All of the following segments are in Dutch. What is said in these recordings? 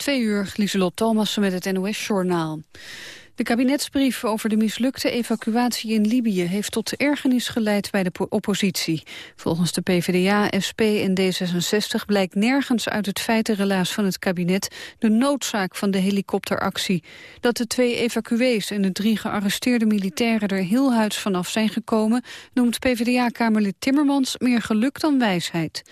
Twee uur, Lieselot Thomassen met het NOS-journaal. De kabinetsbrief over de mislukte evacuatie in Libië heeft tot ergernis geleid bij de oppositie. Volgens de PvdA, SP en D66 blijkt nergens uit het feitenrelaas van het kabinet de noodzaak van de helikopteractie. Dat de twee evacuees en de drie gearresteerde militairen er heel huids vanaf zijn gekomen, noemt PvdA-kamerlid Timmermans meer geluk dan wijsheid.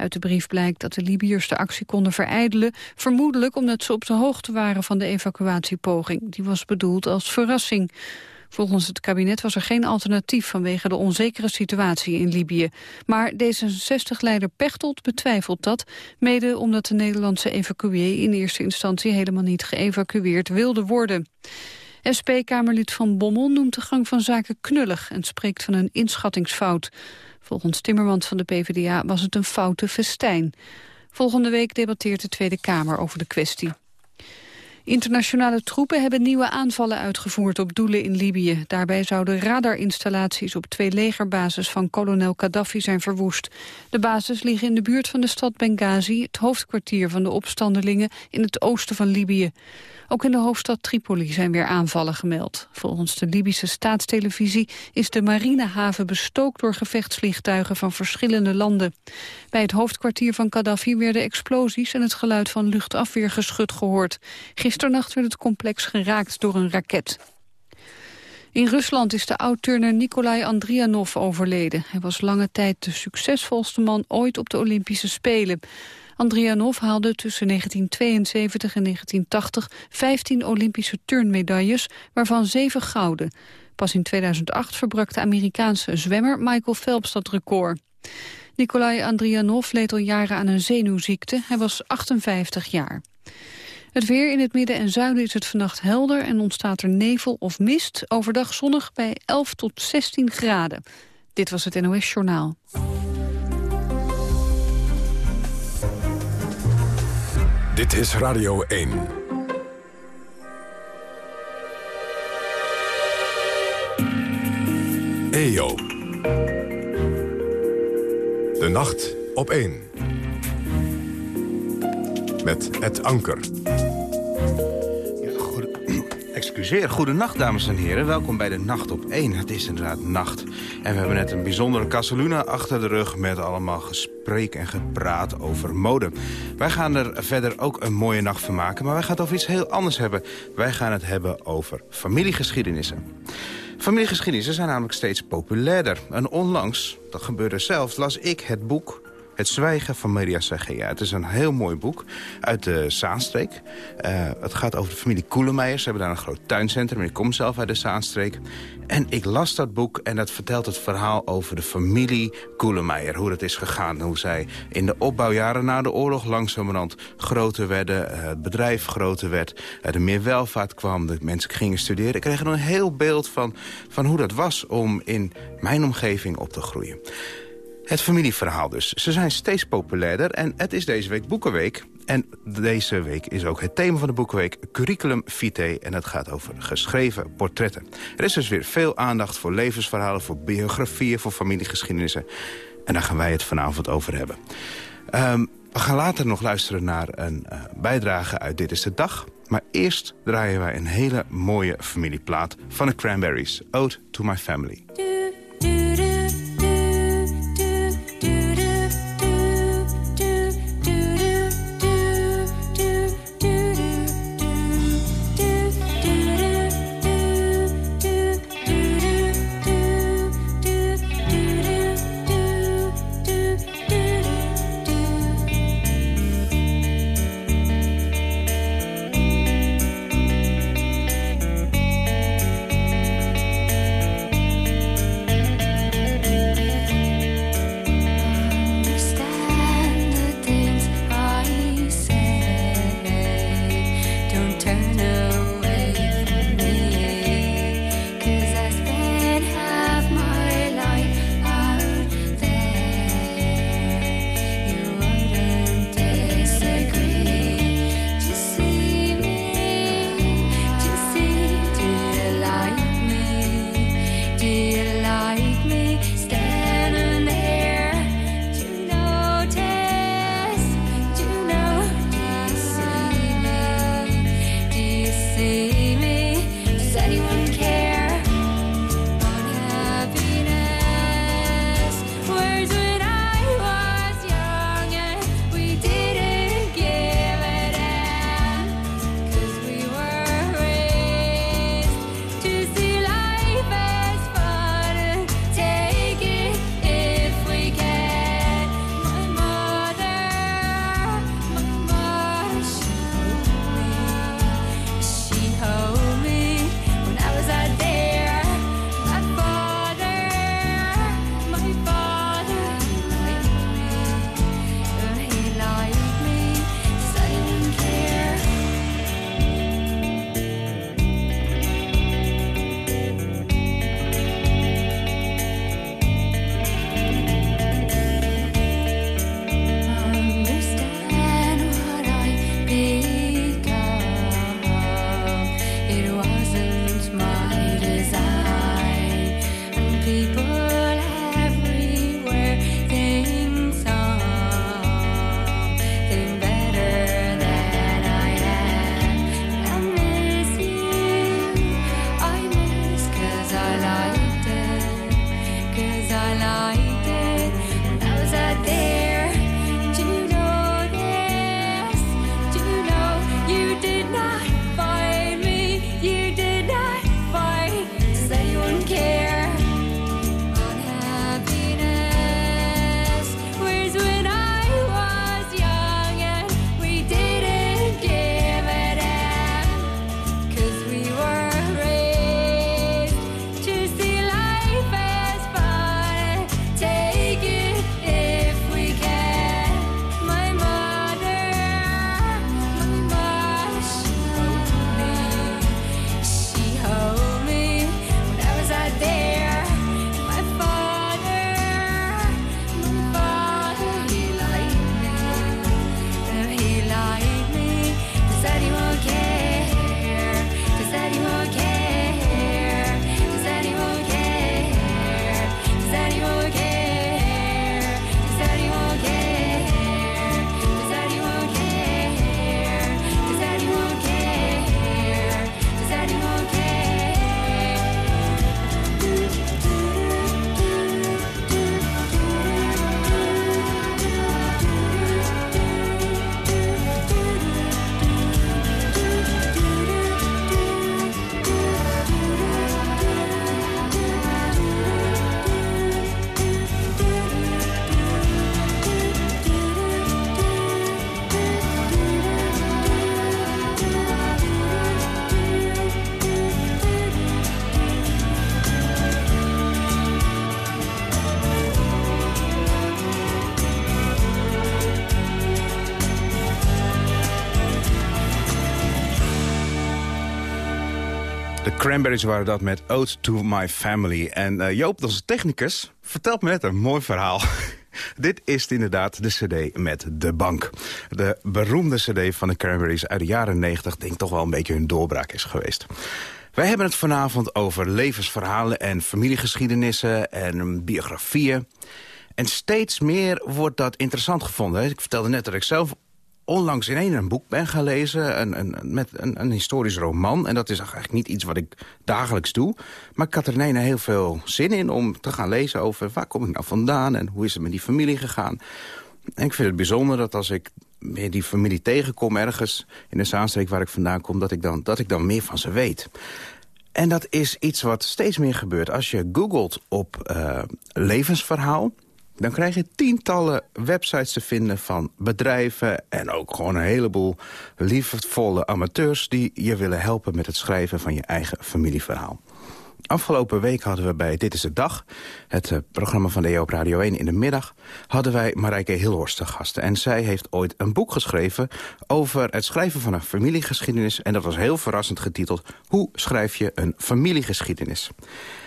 Uit de brief blijkt dat de Libiërs de actie konden verijdelen... vermoedelijk omdat ze op de hoogte waren van de evacuatiepoging. Die was bedoeld als verrassing. Volgens het kabinet was er geen alternatief vanwege de onzekere situatie in Libië. Maar D66-leider Pechtold betwijfelt dat, mede omdat de Nederlandse evacuee in eerste instantie helemaal niet geëvacueerd wilde worden. SP-Kamerlid Van Bommel noemt de gang van zaken knullig en spreekt van een inschattingsfout. Volgens Timmermans van de PvdA was het een foute festijn. Volgende week debatteert de Tweede Kamer over de kwestie. Internationale troepen hebben nieuwe aanvallen uitgevoerd op doelen in Libië. Daarbij zouden radarinstallaties op twee legerbases van kolonel Gaddafi zijn verwoest. De bases liggen in de buurt van de stad Benghazi, het hoofdkwartier van de opstandelingen in het oosten van Libië. Ook in de hoofdstad Tripoli zijn weer aanvallen gemeld. Volgens de Libische staatstelevisie is de marinehaven bestookt door gevechtsvliegtuigen van verschillende landen. Bij het hoofdkwartier van Gaddafi werden explosies en het geluid van luchtafweergeschut gehoord. Gisternacht werd het complex geraakt door een raket. In Rusland is de oud-turner Nikolai Andrianov overleden. Hij was lange tijd de succesvolste man ooit op de Olympische Spelen. Andrianov haalde tussen 1972 en 1980 15 Olympische turnmedailles, waarvan 7 gouden. Pas in 2008 verbrak de Amerikaanse zwemmer Michael Phelps dat record. Nikolai Andrianov leed al jaren aan een zenuwziekte. Hij was 58 jaar. Het weer in het midden en zuiden is het vannacht helder en ontstaat er nevel of mist. Overdag zonnig bij 11 tot 16 graden. Dit was het NOS Journaal. Dit is Radio 1. EO. De nacht op 1. Met het anker. Excuseer, goedenacht dames en heren. Welkom bij de Nacht op 1. Het is inderdaad nacht. En we hebben net een bijzondere Casaluna achter de rug... met allemaal gesprek en gepraat over mode. Wij gaan er verder ook een mooie nacht van maken... maar wij gaan het over iets heel anders hebben. Wij gaan het hebben over familiegeschiedenissen. Familiegeschiedenissen zijn namelijk steeds populairder. En onlangs, dat gebeurde zelf, las ik het boek het Zwijgen van Maria Sagea. Het is een heel mooi boek uit de Zaanstreek. Uh, het gaat over de familie Koelemeijer. Ze hebben daar een groot tuincentrum. Ik kom zelf uit de Zaanstreek. En ik las dat boek en dat vertelt het verhaal over de familie Koelemeijer. Hoe dat is gegaan. Hoe zij in de opbouwjaren na de oorlog langzamerhand groter werden. Uh, het bedrijf groter werd. er meer welvaart kwam. De mensen gingen studeren. Ik kreeg een heel beeld van, van hoe dat was om in mijn omgeving op te groeien. Het familieverhaal dus. Ze zijn steeds populairder en het is deze week Boekenweek. En deze week is ook het thema van de Boekenweek Curriculum Vitae. En het gaat over geschreven portretten. Er is dus weer veel aandacht voor levensverhalen, voor biografieën, voor familiegeschiedenissen. En daar gaan wij het vanavond over hebben. Um, we gaan later nog luisteren naar een uh, bijdrage uit Dit is de Dag. Maar eerst draaien wij een hele mooie familieplaat van de Cranberries. Ode to my family. Cranberries waren dat met Ode to My Family. En uh, Joop, onze technicus, vertelt me net een mooi verhaal. Dit is inderdaad de cd met De Bank. De beroemde cd van de Cranberries uit de jaren 90... denk toch wel een beetje hun doorbraak is geweest. Wij hebben het vanavond over levensverhalen en familiegeschiedenissen en biografieën. En steeds meer wordt dat interessant gevonden. Ik vertelde net dat ik zelf onlangs in een, boek ben gaan lezen een, een, met een, een, historisch roman. En dat is eigenlijk niet iets wat ik dagelijks doe. Maar ik had er ineens heel veel zin in om te gaan lezen over... waar kom ik nou vandaan en hoe is het met die familie gegaan. En ik vind het bijzonder dat als ik meer die familie tegenkom ergens... in de Zaanstreek waar ik vandaan kom, dat ik dan, dat ik dan meer van ze weet. En dat is iets wat steeds meer gebeurt. Als je googelt op uh, levensverhaal dan krijg je tientallen websites te vinden van bedrijven... en ook gewoon een heleboel liefdevolle amateurs... die je willen helpen met het schrijven van je eigen familieverhaal. Afgelopen week hadden we bij Dit is de Dag, het uh, programma van de EO op Radio 1 in de middag, hadden wij Marijke Hilhorst te gasten. En zij heeft ooit een boek geschreven over het schrijven van een familiegeschiedenis. En dat was heel verrassend getiteld, Hoe schrijf je een familiegeschiedenis?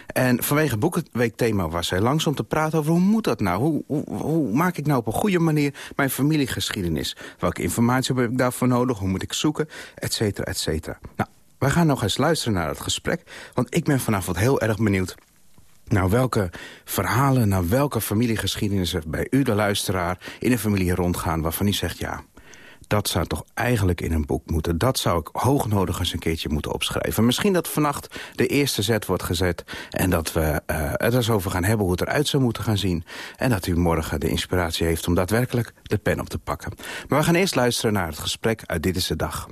En vanwege boekenweekthema was zij langs om te praten over hoe moet dat nou? Hoe, hoe, hoe, maak ik nou op een goede manier mijn familiegeschiedenis? Welke informatie heb ik daarvoor nodig? Hoe moet ik zoeken? Etcetera, etcetera. Nou, wij gaan nog eens luisteren naar het gesprek. Want ik ben vanavond heel erg benieuwd naar welke verhalen, naar welke familiegeschiedenissen bij u, de luisteraar, in een familie rondgaan waarvan u zegt, ja, dat zou toch eigenlijk in een boek moeten. Dat zou ik hoognodig eens een keertje moeten opschrijven. Misschien dat vannacht de eerste zet wordt gezet... en dat we uh, het eens over gaan hebben hoe het eruit zou moeten gaan zien. En dat u morgen de inspiratie heeft om daadwerkelijk de pen op te pakken. Maar we gaan eerst luisteren naar het gesprek uit Dit is de Dag.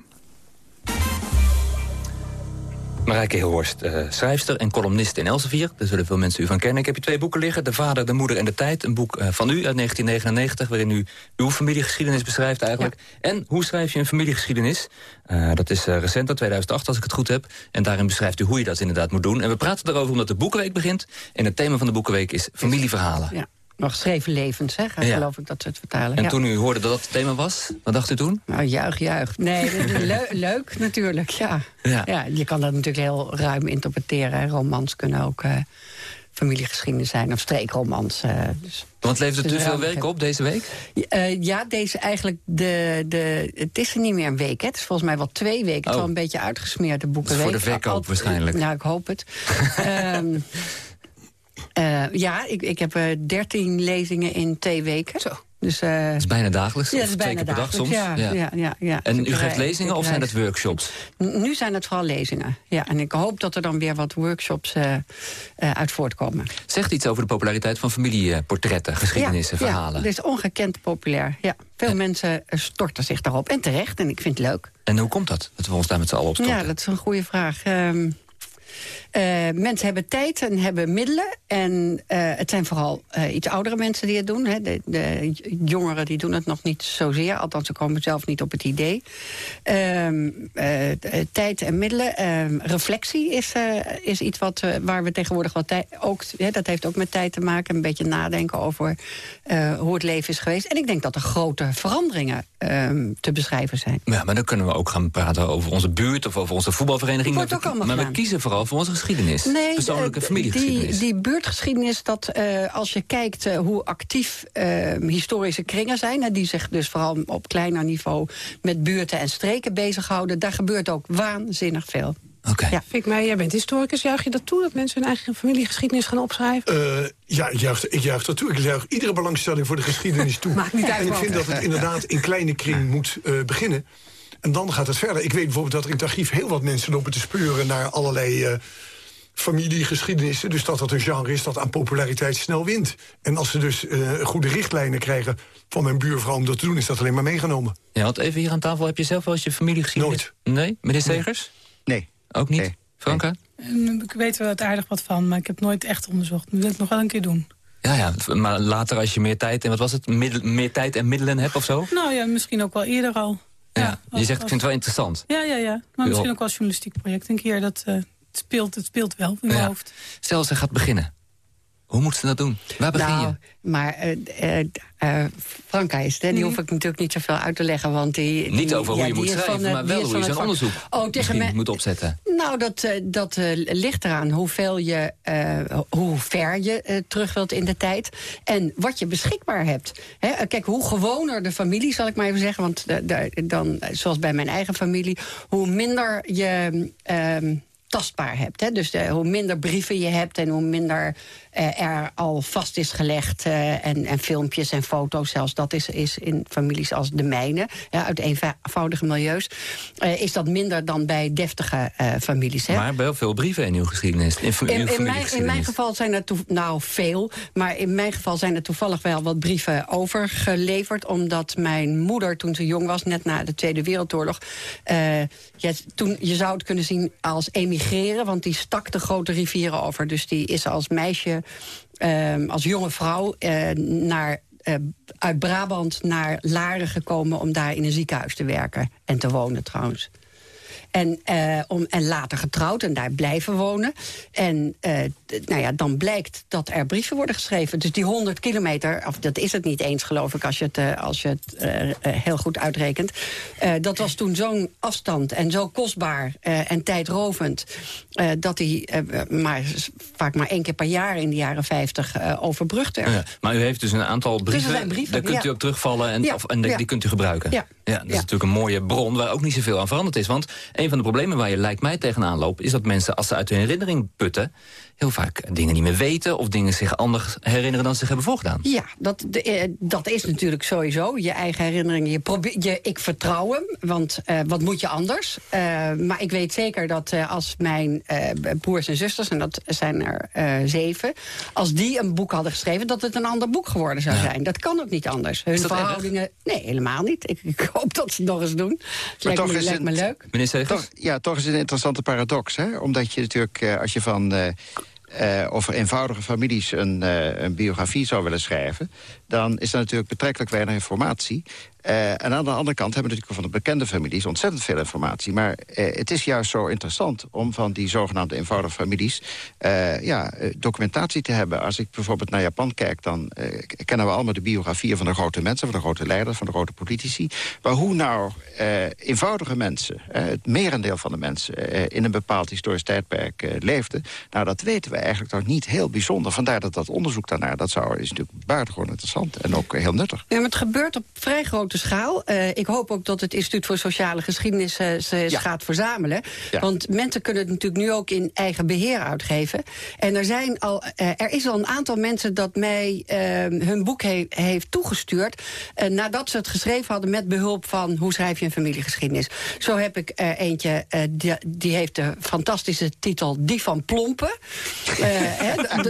Marijke Hilhorst, uh, schrijfster en columnist in Elsevier. Daar zullen veel mensen u van kennen. Ik heb hier twee boeken liggen. De Vader, de Moeder en de Tijd. Een boek uh, van u uit 1999... waarin u uw familiegeschiedenis beschrijft eigenlijk. Ja. En hoe schrijf je een familiegeschiedenis? Uh, dat is recent, uit 2008 als ik het goed heb. En daarin beschrijft u hoe je dat inderdaad moet doen. En we praten erover omdat de Boekenweek begint. En het thema van de Boekenweek is familieverhalen. Ja. Nog hè? Ja. geloof ik dat ze het vertalen. En ja. toen u hoorde dat dat het thema was, wat dacht u toen? Nou, juich, juich. Nee, le leuk natuurlijk, ja. ja. ja. Je kan dat natuurlijk heel ruim interpreteren. Romans kunnen ook uh, familiegeschiedenis zijn, of streekromans. Uh, dus. Want levert het u veel werk op deze week? Uh, ja, deze eigenlijk, de, de, het is er niet meer een week. Hè. Het is volgens mij wel twee weken. Oh. Het is wel een beetje uitgesmeerd, de boekenweek. voor de verkoop waarschijnlijk. Nou, ik hoop het. um, Uh, ja, ik, ik heb uh, 13 lezingen in twee weken. Zo. Dus, uh, dat is bijna dagelijks? Ja, dat is twee bijna keer per dag soms? Ja, ja. ja, ja, ja. En u geeft lezingen of zijn dat workshops? Nu zijn het vooral lezingen. Ja, en ik hoop dat er dan weer wat workshops uh, uh, uit voortkomen. Zegt iets over de populariteit van familieportretten, geschiedenissen, ja, verhalen? Ja, het is ongekend populair. Ja. Veel en... mensen storten zich daarop. En terecht, en ik vind het leuk. En hoe komt dat, dat we ons daar met z'n allen op storten? Ja, dat is een goede vraag. Um, Uh, mensen hebben tijd en hebben middelen. En uh, het zijn vooral uh, iets oudere mensen die het doen. Hè. De, de, jongeren die doen het nog niet zozeer. Althans, ze komen zelf niet op het idee. Um, tijd en middelen. Um, reflectie is, is iets wat, waar we tegenwoordig wat tijd... Ook, hè, dat heeft ook met tijd te maken. Een beetje nadenken over hoe het leven is geweest. En ik denk dat er grote veranderingen um, te beschrijven zijn. Ja, maar dan kunnen we ook gaan praten over onze buurt... of over onze voetbalvereniging. Dat wordt ook allemaal maar we kiezen vooral voor onze geschiedenis. Nee, persoonlijke uh, familiegeschiedenis. Die, die buurtgeschiedenis, dat uh, als je kijkt uh, hoe actief historische kringen zijn... die zich dus vooral op kleiner niveau met buurten en streken bezighouden... daar gebeurt ook waanzinnig veel. Okay. Ja. Fik mij, jij bent historicus. Juich je dat toe, dat mensen hun eigen familiegeschiedenis gaan opschrijven? Uh, ja, ik juich, ik juich dat toe. Ik juich iedere belangstelling voor de geschiedenis toe. Maakt niet uit en ik vind dat het inderdaad in kleine kring moet uh, beginnen. En dan gaat het verder. Ik weet bijvoorbeeld dat er in het archief heel wat mensen lopen te speuren... naar allerlei uh, familiegeschiedenissen. Dus dat dat een genre is dat aan populariteit snel wint. En als ze dus uh, goede richtlijnen krijgen van mijn buurvrouw om dat te doen... is dat alleen maar meegenomen. Ja, want even hier aan tafel, heb je zelf wel eens je familiegeschiedenis? Nooit. Nee? Meneer Segers? Nee. Ook niet? Nee. Franka? Nee. Ik weet wel het aardig wat van, maar ik heb nooit echt onderzocht. Ik wil het nog wel een keer doen. Ja, ja, maar later als je meer tijd en wat was het? Middel, meer tijd en middelen hebt of zo? Nou ja, misschien ook wel eerder al. Ja, ja als, je zegt, ik vind het wel interessant. Ja, ja, ja. Maar misschien ook wel als journalistiek project een keer. Dat uh, het speelt, het speelt wel in mijn hoofd. Stel, ze gaat beginnen. Hoe moet ze dat doen? Waar begin nou, je? Maar uh, uh, Franka is het, die hoef ik natuurlijk niet zoveel uit te leggen. Want die, die niet over hoe ja, je moet die schrijven, van, maar die wel hoe je zo'n onderzoek oh, tegen me- moet opzetten. Nou, dat, eh, dat eh, ligt eraan hoeveel je, eh, hoe ver je eh, terug wilt in de tijd. En wat je beschikbaar hebt. Hè, eh, kijk, hoe gewoner de familie, zal ik maar even zeggen. Want dan, eh, zoals bij mijn eigen familie, hoe minder je. Tastbaar hebt. Hè? Dus de, hoe minder brieven je hebt en hoe minder eh, er al vast is gelegd... eh, en, en filmpjes en foto's zelfs, dat is, is in families als de mijne... Ja, uit eenvoudige milieus, eh, is dat minder dan bij deftige eh, families. Hè? Maar wel veel brieven in uw geschiedenis. In, In, in, mijn, in mijn geval zijn er nou veel, maar in mijn geval zijn er toevallig wel wat brieven overgeleverd. Omdat mijn moeder, toen ze jong was, net na de Tweede Wereldoorlog, eh, ja, toen, je zou het kunnen zien als emigreren, want die stak de grote rivieren over. Dus die is als meisje, eh, als jonge vrouw, eh, naar. eh, uit Brabant naar Laren gekomen om daar in een ziekenhuis te werken. En te wonen trouwens. En, eh, om, en later getrouwd en daar blijven wonen. En eh, nou ja, dan blijkt dat er brieven worden geschreven. Dus die 100 kilometer, of dat is het niet eens geloof ik... als je het, eh, als je het heel goed uitrekent. Dat was toen zo'n afstand en zo kostbaar en tijdrovend... dat die eh, maar, vaak maar één keer per jaar in de jaren 50 eh, overbrugd werd. Ja, maar u heeft dus een aantal brieven. zijn brieven, daar kunt u op terugvallen en, Ja, of, en die kunt u gebruiken. Ja. dat is natuurlijk een mooie bron waar ook niet zoveel aan veranderd is. Want een van de problemen waar je lijkt mij tegenaan loopt... is dat mensen, als ze uit hun herinnering putten... heel vaak dingen niet meer weten... of dingen zich anders herinneren dan ze zich hebben voorgedaan. Ja, dat, de, eh, dat is natuurlijk sowieso je eigen herinneringen. Je probeer, je, ik vertrouw hem, want eh, wat moet je anders? Eh, maar ik weet zeker dat eh, als mijn eh, broers en zusters... en dat zijn er eh, zeven... als die een boek hadden geschreven, dat het een ander boek geworden zou zijn. Dat kan ook niet anders. Hun erg? verhoudingen... Nee, helemaal niet. Ik, ik hoop dat ze het nog eens doen. Het lijkt, toch me, is lijkt me het- leuk. Meneer Segers? Toch, ja, toch is het een interessante paradox. Hè? Omdat je natuurlijk, eh, als je van... eh, eh, over eenvoudige families een, eh, een biografie zou willen schrijven... dan is er natuurlijk betrekkelijk weinig informatie. Eh, en aan de andere kant hebben we natuurlijk van de bekende families... ontzettend veel informatie. Maar eh, het is juist zo interessant om van die zogenaamde eenvoudige families... eh, ja, documentatie te hebben. Als ik bijvoorbeeld naar Japan kijk... dan kennen we allemaal de biografieën van de grote mensen... van de grote leiders, van de grote politici. Maar hoe nou eenvoudige mensen... het merendeel van de mensen in een bepaald historisch tijdperk leefden... nou, dat weten we eigenlijk nog niet heel bijzonder. Vandaar dat dat onderzoek daarnaar... dat zou, is natuurlijk buitengewoon interessant en ook heel nuttig. Ja, maar het gebeurt op vrij grote schaal. Eh, ik hoop ook dat het Instituut voor Sociale Geschiedenis eh, ze Ja. gaat verzamelen. Ja. Want mensen kunnen het natuurlijk nu ook in eigen beheer uitgeven. En er, zijn al, eh, er is al een aantal mensen dat mij eh, hun boek he- heeft toegestuurd... nadat ze het geschreven hadden met behulp van... hoe schrijf je een familiegeschiedenis. Zo heb ik eentje, die, die heeft de fantastische titel... Die van Plompen.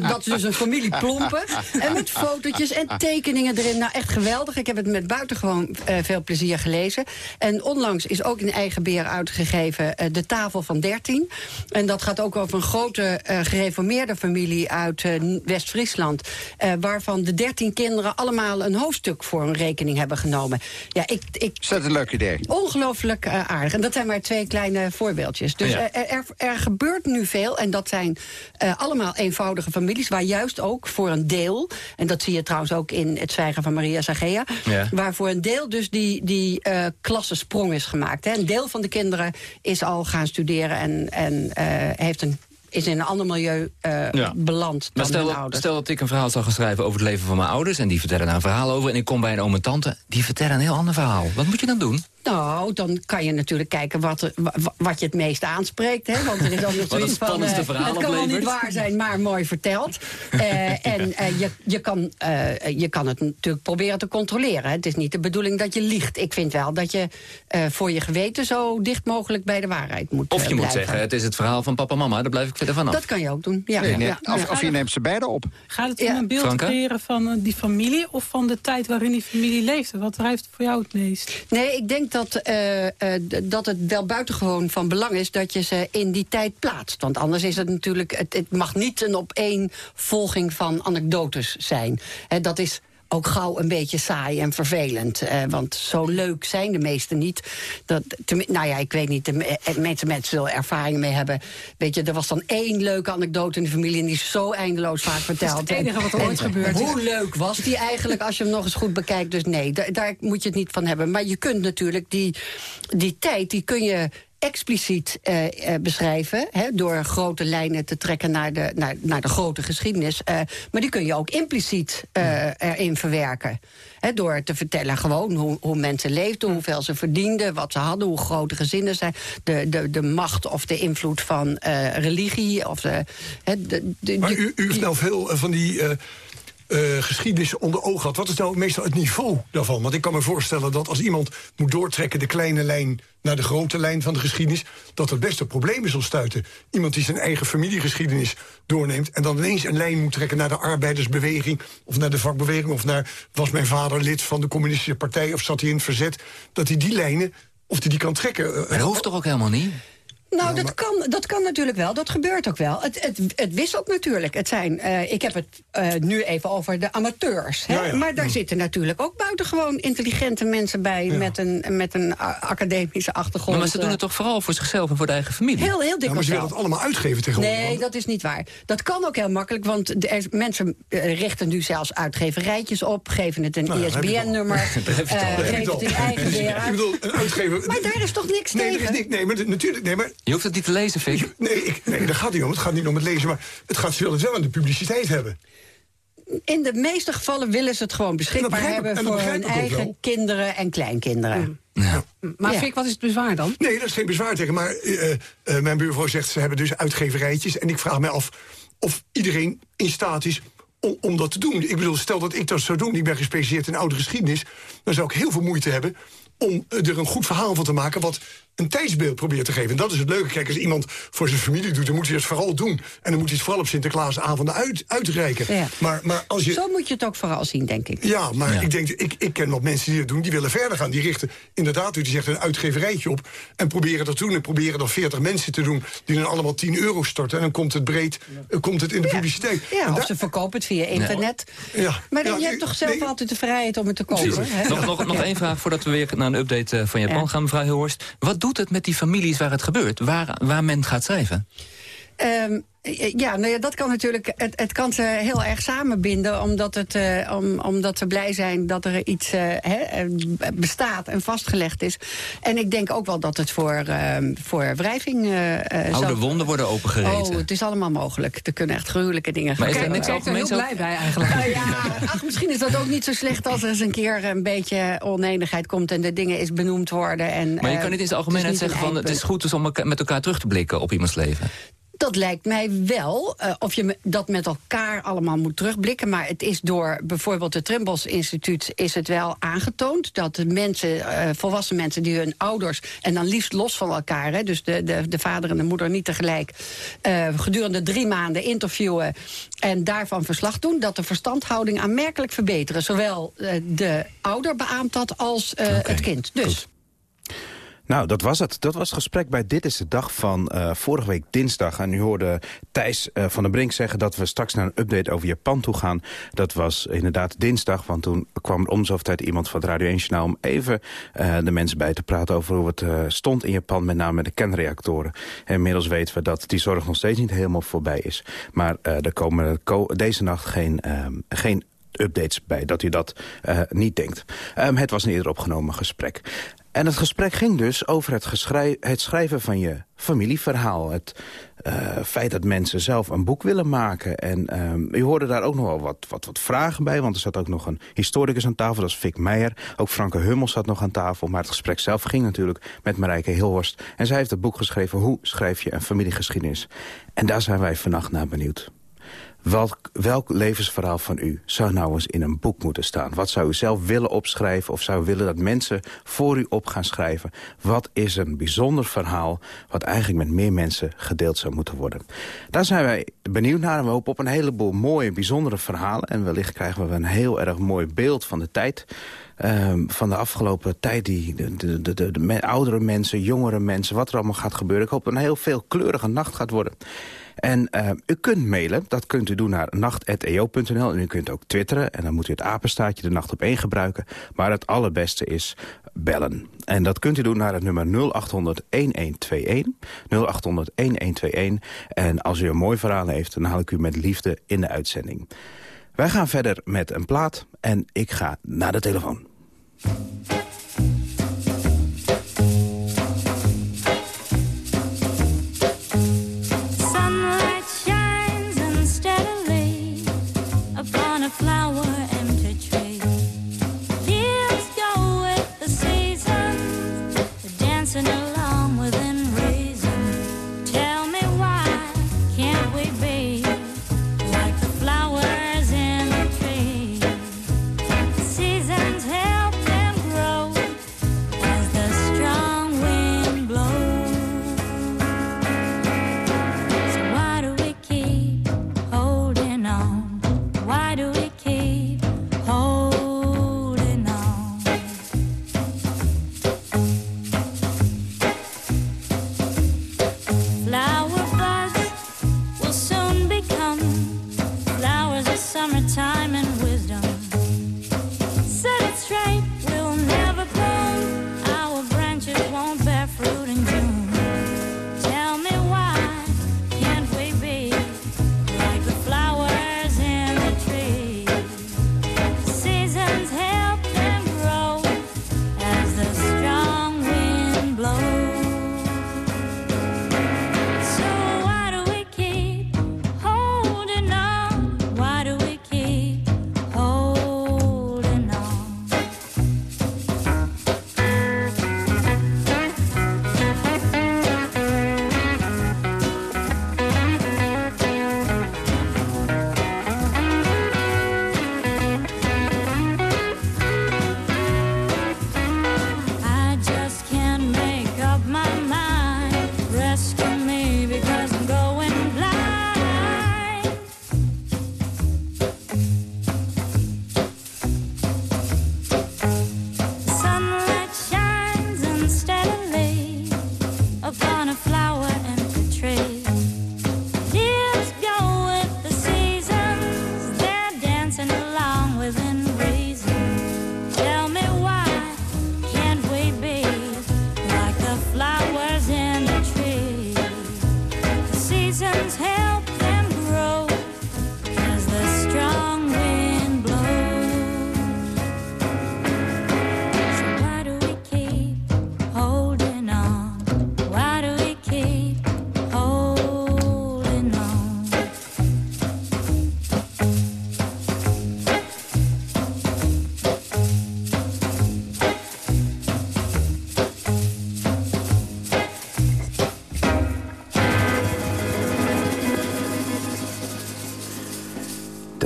Dat is dus een familie Plompen. En met fotootjes en tekeningen erin. Nou, echt geweldig. Ik heb het met buitengewoon veel plezier gelezen. En onlangs is ook in eigen beheer uitgegeven eh, De Tafel van 13. En dat gaat ook over een grote eh, gereformeerde familie uit eh, West-Friesland. eh, waarvan de 13 kinderen allemaal een hoofdstuk voor hun rekening hebben genomen. Ja, ik, ik, Is dat een leuk idee? ongelooflijk eh, aardig. En dat zijn maar twee kleine voorbeeldjes. Dus Ja. eh, er, er gebeurt nu veel. En dat zijn eh, allemaal eenvoudige families. Waar juist ook voor een deel... en dat zie je trouwens ook in het zwijgen van Maria Zagea... Ja. waar voor een deel dus die, die eh klassensprong is gemaakt. Hè. Een deel van de kinderen is al gaan studeren... en, en eh, heeft een, is in een ander milieu eh, Ja. beland dan Maar stel, dat- ouders. stel dat ik een verhaal zou gaan schrijven over het leven van mijn ouders... en die vertellen daar een verhaal over... en ik kom bij een oom en tante, die vertellen een heel ander verhaal. Wat moet je dan doen? Nou, dan kan je natuurlijk kijken wat, er- wa- wa- wat je het meest aanspreekt. Hè? Want er is dan het zoiets van... eh, verhaal het kan wel niet waar zijn, maar mooi verteld. Eh, en eh, je, je, kan, eh, je kan het natuurlijk proberen te controleren. Het is niet de bedoeling dat je liegt. Ik vind wel dat je eh, voor je geweten zo dicht mogelijk bij de waarheid moet Of je moet blijven. zeggen, het is het verhaal van papa en mama... daar blijf ik verder vanaf. Dat kan je ook doen, ja. Nee, nee. ja, of, of je neemt ze beide op. Gaat het Ja. om een beeld creëren van die familie... of van de tijd waarin die familie leefde? Wat drijft voor jou het meest? Nee, ik denk dat, eh, eh, dat het wel buitengewoon van belang is dat je ze in die tijd plaatst. Want anders is het natuurlijk, het, het mag niet een opeenvolging van anekdotes zijn. Hè, dat is ook gauw een beetje saai en vervelend. Eh, want zo leuk zijn de meesten niet. Dat, nou ja, ik weet niet, de eh, mensen zullen ervaring mee hebben. Weet je, er was dan één leuke anekdote in de familie... en die is zo eindeloos vaak verteld. het enige wat er ooit gebeurd is. Hoe leuk was die eigenlijk als je hem nog eens goed bekijkt? Dus nee, da- daar moet je het niet van hebben. Maar je kunt natuurlijk die, die tijd, die kun je expliciet eh, eh, beschrijven... Hè, door grote lijnen te trekken naar de, naar, naar de grote geschiedenis. eh, maar die kun je ook impliciet erin verwerken. Hè, door te vertellen gewoon hoe, hoe mensen leefden... hoeveel ze verdienden, wat ze hadden, hoe groot de gezinnen zijn... de, de, de macht of de invloed van religie. Of de, hè, de, de- Maar u, u heeft nou veel van die eh geschiedenissen onder oog gehad. Wat is nou meestal het niveau daarvan? Want ik kan me voorstellen dat als iemand moet doortrekken... de kleine lijn naar de grote lijn van de geschiedenis... dat het best op problemen zal stuiten. Iemand die zijn eigen familiegeschiedenis doorneemt... en dan ineens een lijn moet trekken naar de arbeidersbeweging... of naar de vakbeweging, of naar... was mijn vader lid van de communistische partij... of zat hij in het verzet, dat hij die lijnen... of hij die kan trekken. eh, dat hoeft toch ook helemaal niet? Nou, dat, kan, dat kan natuurlijk wel. Dat gebeurt ook wel. Het, het, het wisselt natuurlijk. Het zijn, eh, ik heb het eh, nu even over de amateurs. Hè? Ja, ja. Maar daar zitten natuurlijk ook buitengewoon intelligente mensen bij... met een, met een academische achtergrond. Maar, ze doen het toch vooral voor zichzelf en voor de eigen familie? Heel, heel ja, maar dikwijls ze willen het allemaal uitgeven tegenwoordig. Nee, dat is niet waar. Dat kan ook heel makkelijk, want de, er- mensen eh, richten nu zelfs uitgeverijtjes op... geven het een Nou. ISBN-nummer, eh, heb ik geven het al. een eigen Ik bedoel, een uitgever... Maar daar is toch niks nee, er tegen? is niks, nee, maar natuurlijk... Nee, maar Je hoeft het niet te lezen, Fik. Nee, ik, nee, daar gaat niet om. Het gaat niet om het lezen, maar het gaat, ze willen het wel aan de publiciteit hebben. In de meeste gevallen willen ze het gewoon beschikbaar dat hebben... en dat voor hun eigen wel. kinderen en kleinkinderen. Ja. Maar Ja. Fik, wat is het bezwaar dan? Nee, daar is geen bezwaar tegen. Maar eh, eh, mijn buurvrouw zegt, ze hebben dus uitgeverijtjes. En ik vraag me af of iedereen in staat is om, om dat te doen. Ik bedoel, stel dat ik dat zou doen, ik ben gespecialiseerd in oude geschiedenis... dan zou ik heel veel moeite hebben om eh, er een goed verhaal van te maken... wat een tijdsbeeld probeert te geven. En dat is het leuke. Kijk, als iemand voor zijn familie doet, dan moet hij het vooral doen. En dan moet hij het vooral op Sinterklaasavonden uit, uitreiken. Ja. Maar, maar als je... Zo moet je het ook vooral zien, denk ik. Ja, maar Ja. ik denk, ik, ik ken wat mensen die dat doen, die willen verder gaan. Die richten inderdaad, u zegt, een uitgeverijtje op. En proberen dat te doen. En proberen dan 40 mensen te doen die dan allemaal 10 euro storten. En dan komt het breed, eh, komt het in de publiciteit. Ja, En of daar- ze verkopen het via internet. Ja. Maar dan, Ja, je hebt toch zelf nee. altijd de vrijheid om het te kopen? Nog, nog, nog één vraag voordat we weer naar een update eh, van Japan Ja. gaan, mevrouw Hilhorst. Wat doet het met die families waar het gebeurt? Waar, waar men gaat schrijven? Ehm, ja, nou ja, dat kan natuurlijk. Het, het kan ze heel erg samenbinden, omdat, het, eh, om, omdat ze blij zijn dat er iets eh, hè, eh, bestaat en vastgelegd is. En ik denk ook wel dat het voor, ehm, voor wrijving. eh, eh, Oude wonden worden opengereten. Oh, het is allemaal mogelijk. Er kunnen echt gruwelijke dingen Maar gebeuren. niks Ik ben er heel blij bij eigenlijk. Nou ja, ach, misschien is dat ook niet zo slecht als er eens een keer een beetje oneenigheid komt en de dingen is benoemd worden. En, Maar je kan niet in zijn algemeenheid zeggen van het is goed dus om met elkaar terug te blikken op iemands leven. Dat lijkt mij wel. eh, of je dat met elkaar allemaal moet terugblikken. Maar het is door bijvoorbeeld het Trimbos Instituut... is het wel aangetoond dat de mensen, eh, volwassen mensen... die hun ouders, en dan liefst los van elkaar... Hè, dus de, de, de vader en de moeder niet tegelijk... eh, gedurende drie maanden interviewen en daarvan verslag doen... dat de verstandhouding aanmerkelijk verbeteren. Zowel de ouder beaamt dat als het kind. Dus... Nou, dat was het. Dat was het gesprek bij Dit is de Dag van eh, vorige week dinsdag. En u hoorde Thijs eh, van der Brink zeggen dat we straks naar een update over Japan toe gaan. Dat was inderdaad dinsdag, want toen kwam er om zoveel tijd iemand van het Radio 1 Journaal... om even eh, de mensen bij te praten over hoe het stond in Japan... met name met de kernreactoren. En inmiddels weten we dat die zorg nog steeds niet helemaal voorbij is. Maar er komen ko- deze nacht geen, ehm, geen updates bij, dat u dat niet denkt. Ehm, het was een eerder opgenomen gesprek. En het gesprek ging dus over het, het schrijven van je familieverhaal. Het eh, feit dat mensen zelf een boek willen maken. En ehm, u hoorde daar ook nog wel wat, wat, wat vragen bij. Want er zat ook nog een historicus aan tafel, dat is Fik Meijer. Ook Franke Hummels zat nog aan tafel. Maar het gesprek zelf ging natuurlijk met Marijke Hilhorst. En zij heeft het boek geschreven, Hoe schrijf je een familiegeschiedenis? En daar zijn wij vannacht naar benieuwd. Welk, welk levensverhaal van u zou nou eens in een boek moeten staan? Wat zou u zelf willen opschrijven of zou willen dat mensen voor u op gaan schrijven? Wat is een bijzonder verhaal wat eigenlijk met meer mensen gedeeld zou moeten worden? Daar zijn wij benieuwd naar en we hopen op een heleboel mooie, bijzondere verhalen. En wellicht krijgen we een heel erg mooi beeld van de tijd... ehm, van de afgelopen tijd, die, de, de, de, oudere mensen, jongere mensen... wat er allemaal gaat gebeuren. Ik hoop dat een heel veel kleurige nacht gaat worden. En uh, u kunt mailen, dat kunt u doen naar nacht.eo.nl. En u kunt ook twitteren, en dan moet u het apenstaartje de nacht op één gebruiken. Maar het allerbeste is bellen. En dat kunt u doen naar het nummer 0800-1121. 0800-1121. En als u een mooi verhaal heeft, dan haal ik u met liefde in de uitzending. Wij gaan verder met een plaat en ik ga naar de telefoon.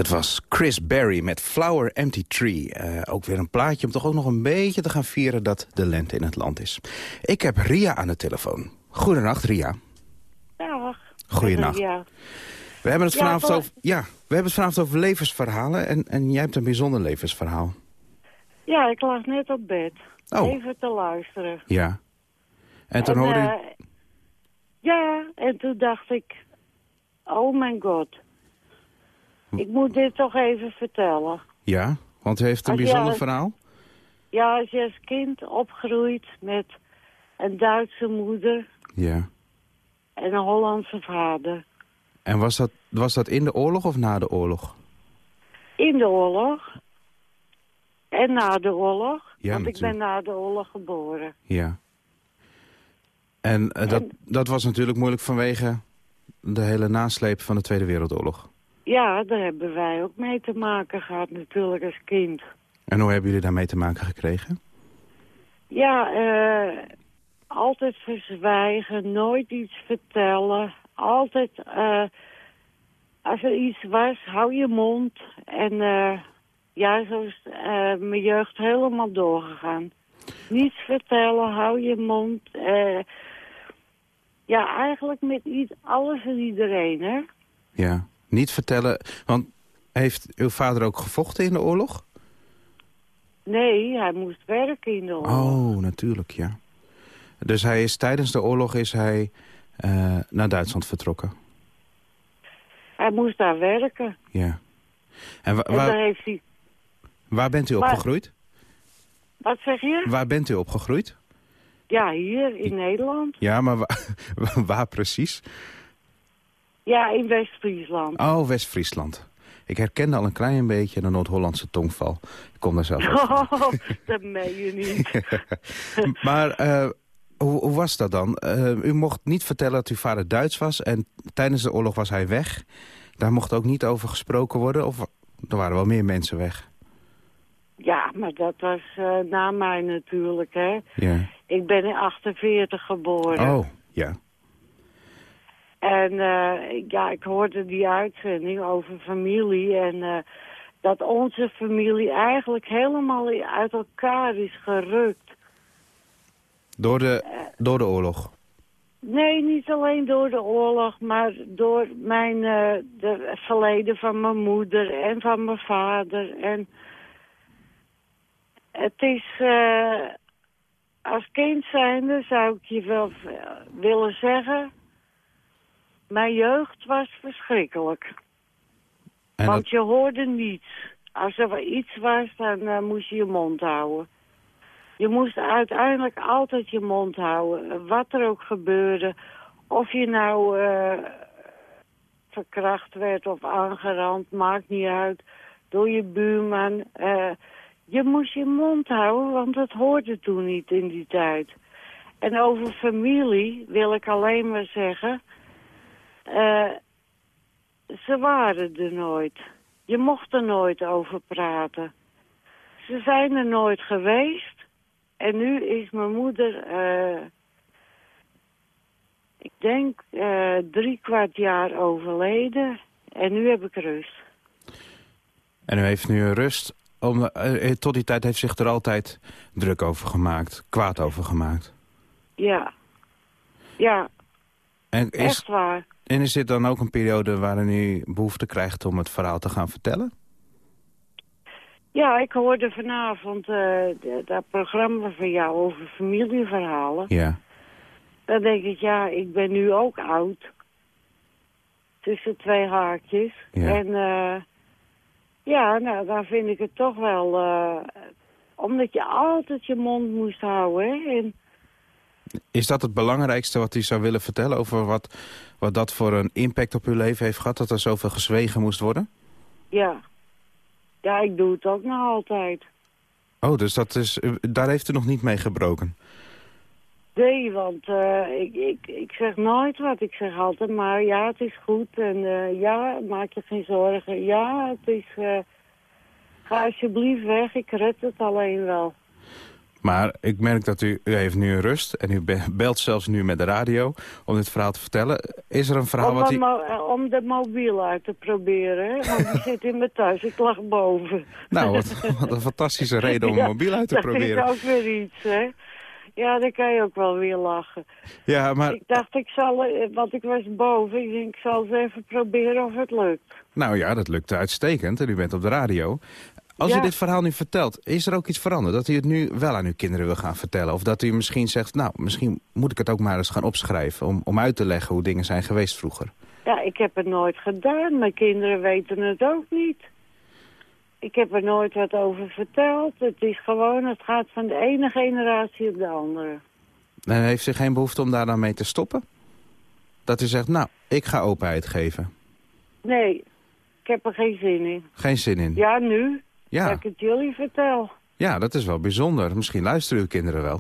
Dat was Chris Berry met Flower Empty Tree. Uh, ook weer een plaatje om toch ook nog een beetje te gaan vieren dat de lente in het land is. Ik heb Ria aan de telefoon. Goedenacht, Ria. Dag. Goedenacht. Ja. We hebben het vanavond, ja, over, ja, we hebben het vanavond over levensverhalen en, en jij hebt een bijzonder levensverhaal. Ja, ik lag net op bed. Oh. Even te luisteren. Ja. En toen hoorde uh, Ja, en toen dacht ik... Oh mijn god. Ik moet dit toch even vertellen. Ja, want u heeft een bijzonder verhaal? Ja, als je als kind opgroeit met een Duitse moeder... Ja. En een Hollandse vader. En was dat, was dat in de oorlog of na de oorlog? In de oorlog. En na de oorlog. Ja, want natuurlijk. ik ben na de oorlog geboren. Ja. En, uh, dat, dat was natuurlijk moeilijk vanwege de hele nasleep van de Tweede Wereldoorlog. Ja, daar hebben wij ook mee te maken gehad natuurlijk als kind. En hoe hebben jullie daarmee te maken gekregen? Ja, uh, altijd verzwijgen, nooit iets vertellen. Altijd, uh, als er iets was, hou je mond. En uh, ja, zo is mijn jeugd helemaal doorgegaan. Niets vertellen, hou je mond. ja, eigenlijk met iets, alles en iedereen, hè? Ja. Niet vertellen, want heeft uw vader ook gevochten in de oorlog? Nee, hij moest werken in de oorlog. Oh, natuurlijk, ja. Dus hij is tijdens de oorlog is hij uh, naar Duitsland vertrokken? Hij moest daar werken. Ja. En, wa- En daar waar, heeft hij... waar bent u opgegroeid? Wat zeg je? Waar bent u opgegroeid? Ja, hier in Nederland. Ja, maar wa- waar precies? Ja, in West-Friesland. Oh, West-Friesland. Ik herkende al een klein beetje de Noord-Hollandse tongval. Ik kom daar zelf. Oh, dat meen je niet. maar eh, hoe, hoe was dat dan? Eh, u mocht niet vertellen dat uw vader Duits was... en tijdens de oorlog was hij weg. Daar mocht ook niet over gesproken worden? Of er waren wel meer mensen weg? Ja, maar dat was eh, na mij natuurlijk, hè. Ja. Ik ben in 48 geboren. Oh, ja. En eh, ik- ja, ik hoorde die uitzending over familie en eh, dat onze familie eigenlijk helemaal uit elkaar is gerukt. Door de, door de oorlog? Nee, niet alleen door de oorlog, maar door mijn eh, de verleden van mijn moeder en van mijn vader. En het is, eh, als kind zijnde zou ik je wel willen zeggen, mijn jeugd was verschrikkelijk. En Want dat, je hoorde niets. Als er iets was, dan eh, moest je je mond houden. Je moest uiteindelijk altijd je mond houden. Wat er ook gebeurde. Of je nou eh, verkracht werd of aangerand, maakt niet uit. Door je buurman. eh, je moest je mond houden, want dat hoorde toen niet in die tijd. En over familie wil ik alleen maar zeggen... eh, ze waren er nooit. Je mocht er nooit over praten. Ze zijn er nooit geweest. En nu is mijn moeder, eh, ik denk, eh drie kwart jaar overleden. En nu heb ik rust. en u heeft nu rust. Om, tot die tijd heeft zich er altijd druk over gemaakt. Kwaad over gemaakt. Ja. Ja, En is, echt waar. en is dit dan ook een periode waarin u behoefte krijgt om het verhaal te gaan vertellen? Ja, ik hoorde vanavond eh, dat programma van jou over familieverhalen. Ja. Dan denk ik, ja, ik ben nu ook oud. Tussen twee haakjes. Ja. En eh, ja, nou, dan vind ik het toch wel... eh, omdat je altijd je mond moest houden. Hè? En, Is dat het belangrijkste wat u zou willen vertellen... over wat, wat dat voor een impact op uw leven heeft gehad... dat er zoveel gezwegen moest worden? ja. ja, ik doe het ook nog altijd. Oh, dus dat is, daar heeft u nog niet mee gebroken? Nee, want eh, ik, ik, ik zeg nooit wat. Ik zeg altijd maar, ja, het is goed. En eh, ja, maak je geen zorgen. Ja, het is... eh, ga alsjeblieft weg, ik red het alleen wel. Maar ik merk dat u, u heeft nu rust... en u be- belt zelfs nu met de radio om dit verhaal te vertellen. Is er een verhaal Om, wat u... eh, om de mobiel uit te proberen, hè? want die zit in mijn thuis. Ik lag boven. Nou, wat, wat een fantastische reden om een mobiel uit te dat proberen. is ook weer iets, hè? Ja, dan kan je ook wel weer lachen. Ja, maar Ik dacht, ik zal, eh, want ik was boven. Ik denk, ik zal eens even proberen of het lukt. nou ja, dat lukte uitstekend en u bent op de radio. Als u dit verhaal nu vertelt, is er ook iets veranderd? Dat u het nu wel aan uw kinderen wil gaan vertellen? Of dat u misschien zegt, nou, misschien moet ik het ook maar eens gaan opschrijven... om, om uit te leggen hoe dingen zijn geweest vroeger? Ja, ik heb het nooit gedaan. Mijn kinderen weten het ook niet. Ik heb er nooit wat over verteld. Het is gewoon, het gaat van de ene generatie op de andere. En heeft u geen behoefte om daar dan mee te stoppen? Dat u zegt, nou, ik ga openheid geven. Nee, ik heb er geen zin in. Geen zin in. Ja, nu, dat ja, ik het jullie vertel. ja dat is wel bijzonder. Misschien luisteren uw kinderen wel.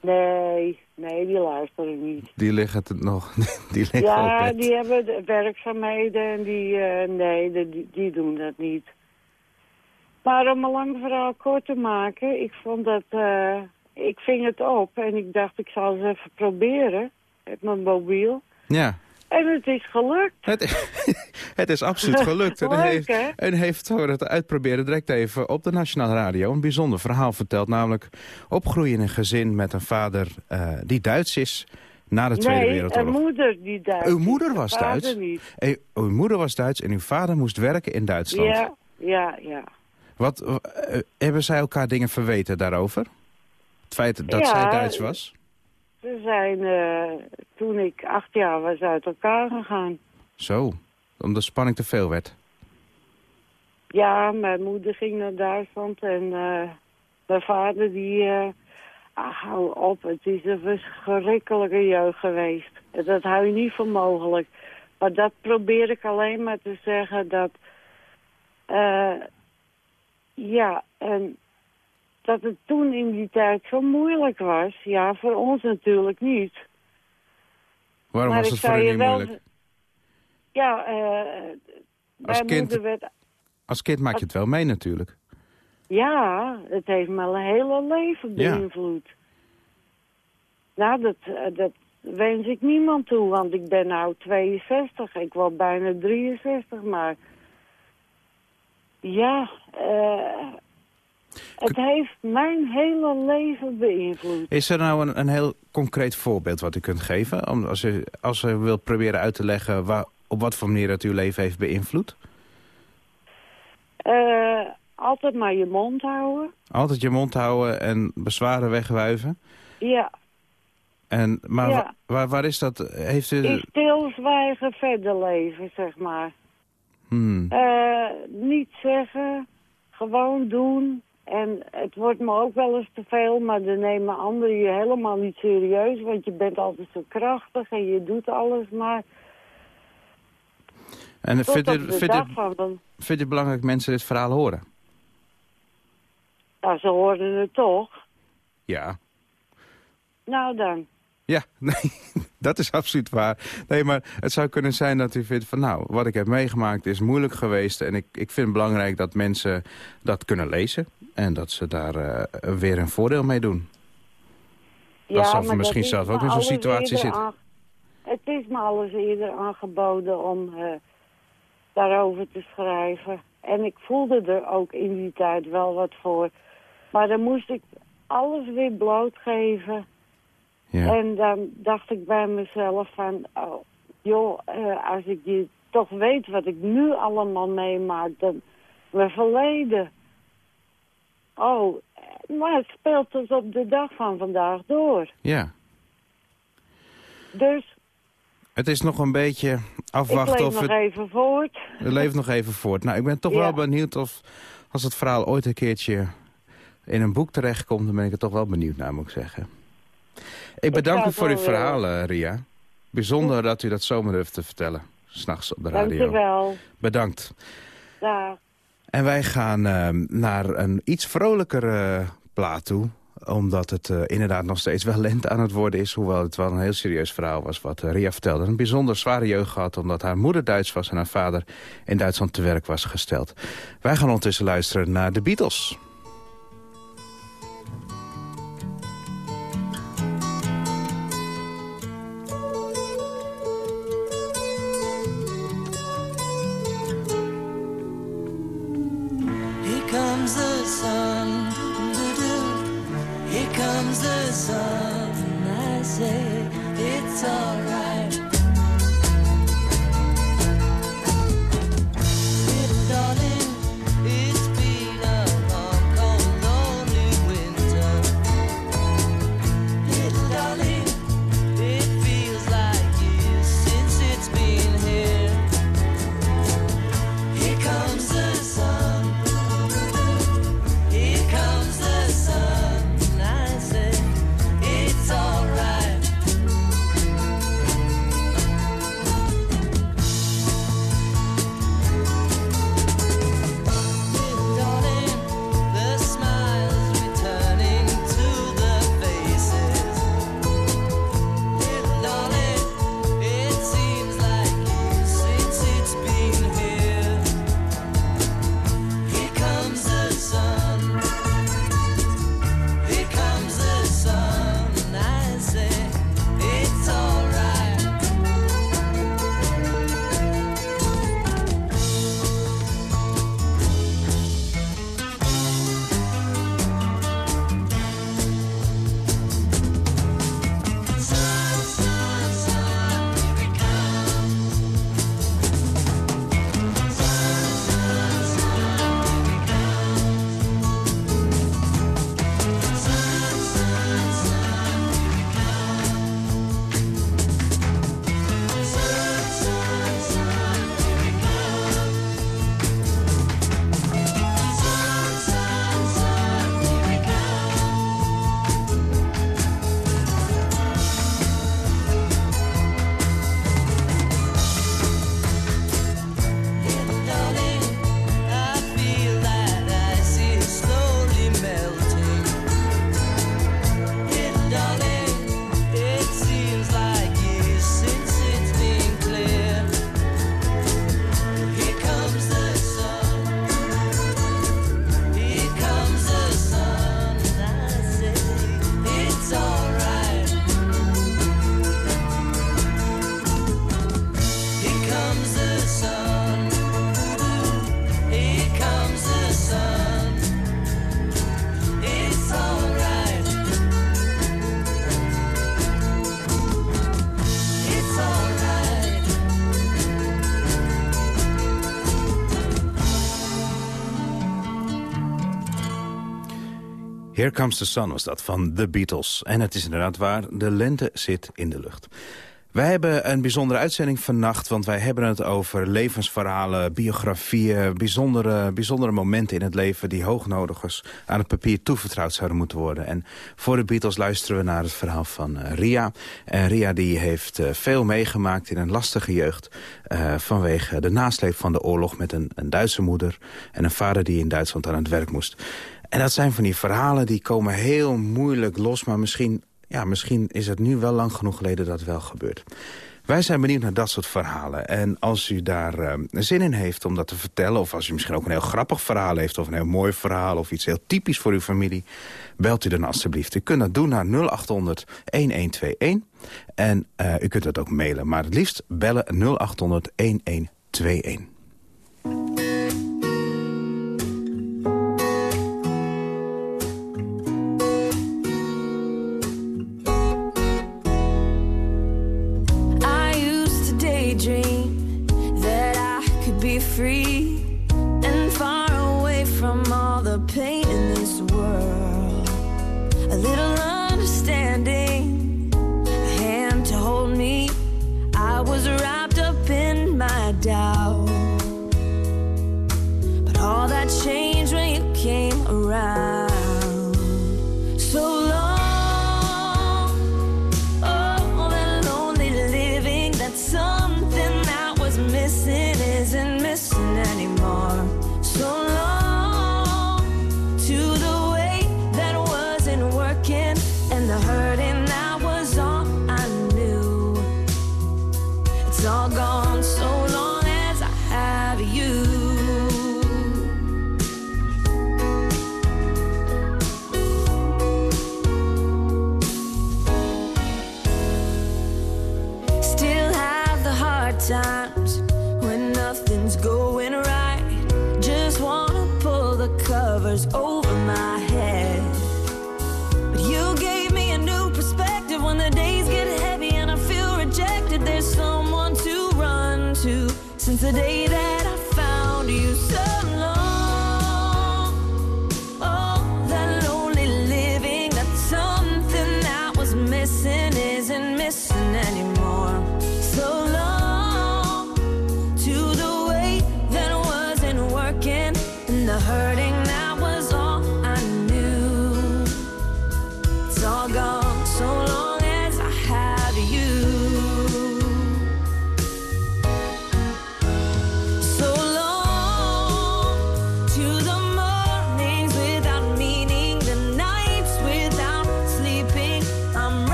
Nee, nee, die luisteren niet. Die liggen het nog. Die liggen Ja, die hebben de werkzaamheden en die, eh, nee, die, die doen dat niet. Maar om een lang verhaal kort te maken, ik vond dat, eh, ik ving het op en ik dacht ik zal eens even proberen met mijn mobiel. Ja, En het is gelukt. het, het is absoluut gelukt. En heeft, hè? en heeft het uitproberen direct even op de Nationale Radio... een bijzonder verhaal verteld. Namelijk opgroeien in een gezin met een vader eh, die Duits is... na de Tweede nee, een Wereldoorlog. moeder die Duits Uw moeder de was Duits? niet. Eh, uw moeder was Duits en uw vader moest werken in Duitsland. Ja, ja, ja. Wat, eh, hebben zij elkaar dingen verweten daarover? Het feit dat Ja, zij Duits was? Ze zijn, eh, toen ik acht jaar was, uit elkaar gegaan. Zo. Omdat de spanning te veel werd? Ja, mijn moeder ging naar Duitsland en uh, mijn vader die... Uh, ah, hou op, het is een verschrikkelijke jeugd geweest. Dat hou je niet voor mogelijk. Maar dat probeer ik alleen maar te zeggen dat... Uh, ja, en dat het toen in die tijd zo moeilijk was. Ja, voor ons natuurlijk niet. Waarom maar was het voor u niet moeilijk? Ja, uh, als kind, werd... als kind maak je het wel mee natuurlijk. Ja, het heeft mijn hele leven beïnvloed. Ja. Nou, dat, uh, dat wens ik niemand toe, want ik ben nu 62. Ik word bijna 63, maar... Ja, uh, het heeft mijn hele leven beïnvloed. Is er nou een, een heel concreet voorbeeld wat u kunt geven? Om, als, u, als u wilt proberen uit te leggen waar, op wat voor manier het uw leven heeft beïnvloed? Uh, altijd maar je mond houden. Altijd je mond houden en bezwaren wegwuiven? Ja. En, maar ja. waar, waar is dat? Heeft u... Is stilzwijgen verder leven, zeg maar. Hmm. Uh, niet zeggen, gewoon doen. En het wordt me ook wel eens te veel, maar dan nemen anderen je helemaal niet serieus. Want je bent altijd zo krachtig en je doet alles maar. En vind je, vind, je, vind je het belangrijk dat mensen dit verhaal horen? Ja, ze horen het toch. Ja. Nou dan. Ja, nee, dat is absoluut waar. Nee, maar het zou kunnen zijn dat u vindt van... nou, wat ik heb meegemaakt is moeilijk geweest... en ik, ik vind het belangrijk dat mensen dat kunnen lezen... en dat ze daar uh, weer een voordeel mee doen. Ja, dat misschien dat zelf ook in zo'n situatie zitten. Het is me alles eerder aangeboden om uh, daarover te schrijven. En ik voelde er ook in die tijd wel wat voor. Maar dan moest ik alles weer blootgeven... Ja. En dan dacht ik bij mezelf van, oh, joh, uh, als ik je toch weet wat ik nu allemaal meemaak, dan mijn verleden. Oh, maar het speelt dus op de dag van vandaag door. Ja. Dus... Het is nog een beetje afwachten ik leef of nog het... even voort. Het leeft nog even voort. Nou, ik ben toch Ja. wel benieuwd of als het verhaal ooit een keertje in een boek terechtkomt... dan ben ik er toch wel benieuwd naar, moet ik zeggen. Ik bedank u voor uw eh, Ria. Bijzonder dat u dat zomaar durft te vertellen. S'nachts op de Dank radio. je wel. Bedankt. Dag. En wij gaan eh, naar een iets vrolijkere plaat toe omdat het eh, inderdaad nog steeds wel lente aan het worden is. Hoewel het wel een heel serieus verhaal was wat eh, Ria vertelde. Een bijzonder zware jeugd gehad omdat haar moeder Duits was... en haar vader in Duitsland te werk was gesteld. Wij gaan ondertussen luisteren naar de Beatles. Here Comes the Sun was dat van The Beatles. En het is inderdaad waar, de lente zit in de lucht. Wij hebben een bijzondere uitzending vannacht, want wij hebben het over levensverhalen, biografieën, bijzondere, bijzondere momenten in het leven die hoognodigers aan het papier toevertrouwd zouden moeten worden. En voor de Beatles luisteren we naar het verhaal van eh, Ria. En Ria die heeft eh, veel meegemaakt in een lastige jeugd eh, vanwege de nasleep van de oorlog met een, een Duitse moeder en een vader die in Duitsland aan het werk moest. En dat zijn van die verhalen die komen heel moeilijk los... maar misschien, ja, misschien is het nu wel lang genoeg geleden dat het wel gebeurt. Wij zijn benieuwd naar dat soort verhalen. En als u daar uh, zin in heeft om dat te vertellen... of als u misschien ook een heel grappig verhaal heeft... of een heel mooi verhaal of iets heel typisch voor uw familie... belt u dan alstublieft. U kunt dat doen naar 0800-1121. En uh, u kunt dat ook mailen. Maar het liefst bellen 0800-1121.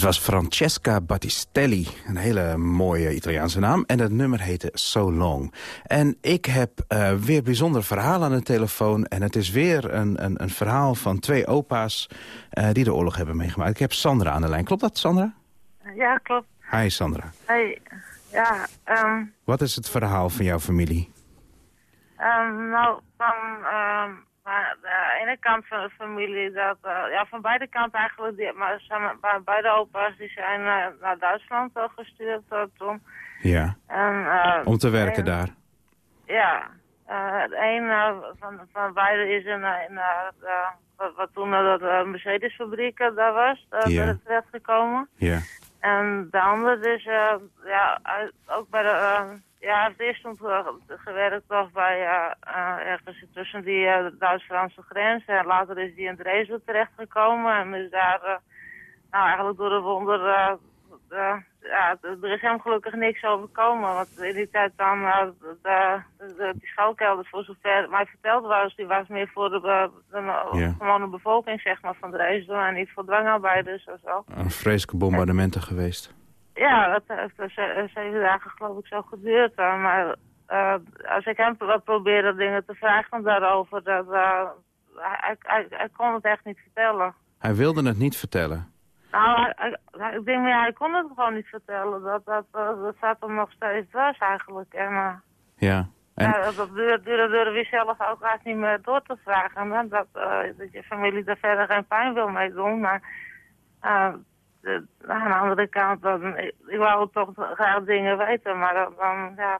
Dit was Francesca Battistelli, een hele mooie Italiaanse naam. En het nummer heette So Long. En ik heb eh, weer bijzonder verhaal aan de telefoon. En het is weer een, een, een verhaal van twee opa's eh, die de oorlog hebben meegemaakt. Ik heb Sandra aan de lijn. Klopt dat, Sandra? Ja, klopt. Hi, Sandra. Hey, ja, ehm, Wat is het verhaal van jouw familie? ehm, nou, van ehm, ene kant van de familie, dat, eh, ja, van beide kanten eigenlijk, die, maar zijn, maar beide opa's die zijn eh, naar Duitsland uh, gestuurd uh, toen. Ja, En, eh, om te werken een- daar. Ja, eh, het een eh, van, van beide is in, eh, in eh, eh, wat, wat toen uh, dat uh, Mercedes-fabriek eh, daar was, Ja. terechtgekomen. Ja, En de andere dus, eh, ja, ook bij de, eh, ja, hij heeft eerst gewerkt toch bij, eh, ergens tussen die eh, Duits-Franse grens. En later is hij in Dresden terechtgekomen en is daar, nou eigenlijk door de wonder, ja, er is hem gelukkig niks overkomen. Want in die tijd dan, de, de, de- die schuilkelder, voor zover mij verteld was, die was meer voor de, gewone bevolking, zeg maar, van Dresden. En niet voor dwangarbeiders of zo. Een vreselijke bombardementen geweest. Ja, dat heeft dus eh, zeven dagen geloof ik zo geduurd. eh, maar eh, als ik hem wat probeerde dingen te vragen daarover, dat, eh, hij, hij, hij kon het echt niet vertellen. Hij wilde het niet vertellen. Nou, hij- ik denk, ja, hij kon het gewoon niet vertellen. Dat, dat, dat, dat zat hem nog steeds dwars eigenlijk. En, eh, Ja. En, ja, dat duurde, duurde, we zelf ook eigenlijk niet meer door te vragen. Hè? Dat, eh, dat je familie daar verder geen pijn wil mee doen. Maar eh, de- aan de andere kant, dan, ik, ik wou toch graag dingen weten. Maar dan, dan ja,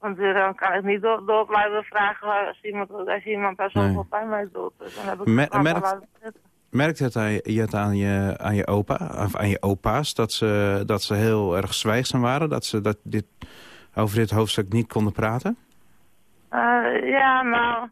duurde- dan kan ik niet door, door blijven vragen als iemand, als iemand daar zoveel Nee. pijn mee doet. Dus dan heb ik Mer- merkt- merkt het aan je, aan je, aan je opa, of aan je opa's, dat ze, dat ze heel erg zwijgzaam waren? Dat ze dat dit, over dit hoofdstuk niet konden praten? Eh, ja, nou,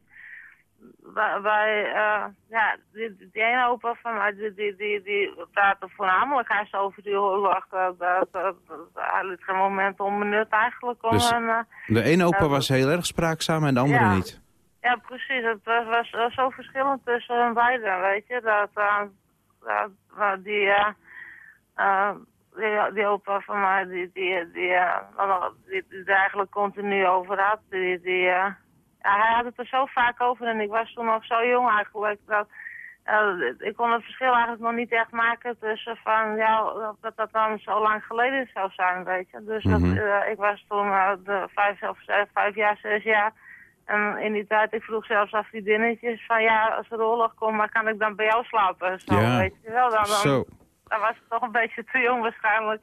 wij, wij, eh, ja, die, ene opa van mij, die, die, die, die praatte voornamelijk eens over die oorlog. Dat, dat, dat, hij liet geen moment onbenut eigenlijk om Dus- een, eh, De ene opa was heel erg spraakzaam en de andere Ja. niet. Ja, precies. Het was, was eh, zo verschillend tussen hun beiden, weet je. Dat, eh, dat, die, eh, eh, die, die opa van mij, die, die, die, eh, die, eigenlijk continu over had, die, die, eh, ja, hij had het er zo vaak over en ik was toen nog zo jong eigenlijk. Dat, eh, ik kon het verschil eigenlijk nog niet echt maken tussen van, ja, dat dat dan zo lang geleden zou zijn, weet je. Dus dat, Mhm. eh, ik was toen eh, de vijf, of vijf jaar, zes jaar. En in die tijd, ik vroeg zelfs aan vriendinnetjes van ja, als er oorlog komt, maar kan ik dan bij jou slapen? Zo, Ja. weet je wel. Dan, dan, Zo. dan was ik toch een beetje te jong waarschijnlijk.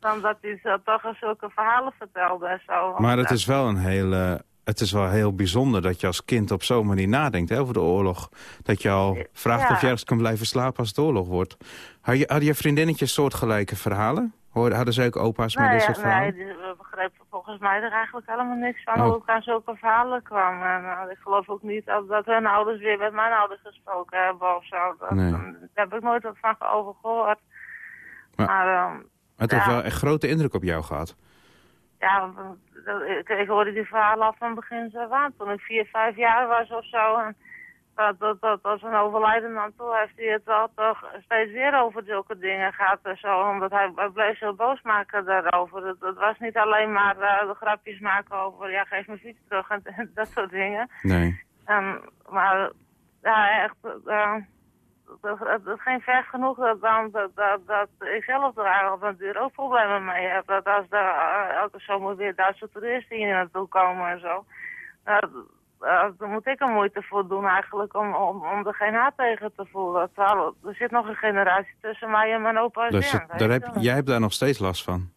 Dan dat hij zo toch zulke verhalen vertelde zo. Maar het is wel een hele... Het is wel heel bijzonder dat je als kind op zo'n manier nadenkt hè, over de oorlog. Dat je al vraagt Ja. of je ergens kan blijven slapen als het oorlog wordt. Had je, hadden je vriendinnetjes soortgelijke verhalen? Hadden ze ook opa's met Nee, dit ja, soort verhalen? nee, we begrepen volgens mij er eigenlijk helemaal niks van Oh. hoe ik aan zulke verhalen kwam. En eh, ik geloof ook niet dat, dat hun ouders weer met mijn ouders gesproken hebben of zo. Dat, Nee. Daar heb ik nooit wat van over gehoord. Maar- Maar, ehm, Het heeft wel echt grote indruk op jou gehad. Ja, ik, hoorde die verhalen al van begin af aan. Toen ik vier, vijf jaar was of zo. En dat, dat, dat als een overlijden aan toe heeft hij het wel toch steeds weer over zulke dingen gehad en zo. Omdat hij, hij bleef zo boos maken daarover. Het, het was niet alleen maar eh, de grapjes maken over, ja, geef mijn fiets terug en, dat soort dingen. Nee. En, maar ja, echt, eh, het, het ging ver genoeg dat, dan, dat, dat, dat ik zelf er eigenlijk op een duur ook problemen mee heb. Dat als er eh, elke zomer weer Duitse toeristen hier naartoe komen en zo. eh, eh, daar moet ik er moeite voor doen eigenlijk om, om, om er geen haat tegen te voelen. Terwijl er zit nog een generatie tussen mij en mijn opa en Dus het- daar heb, jij hebt daar nog steeds last van.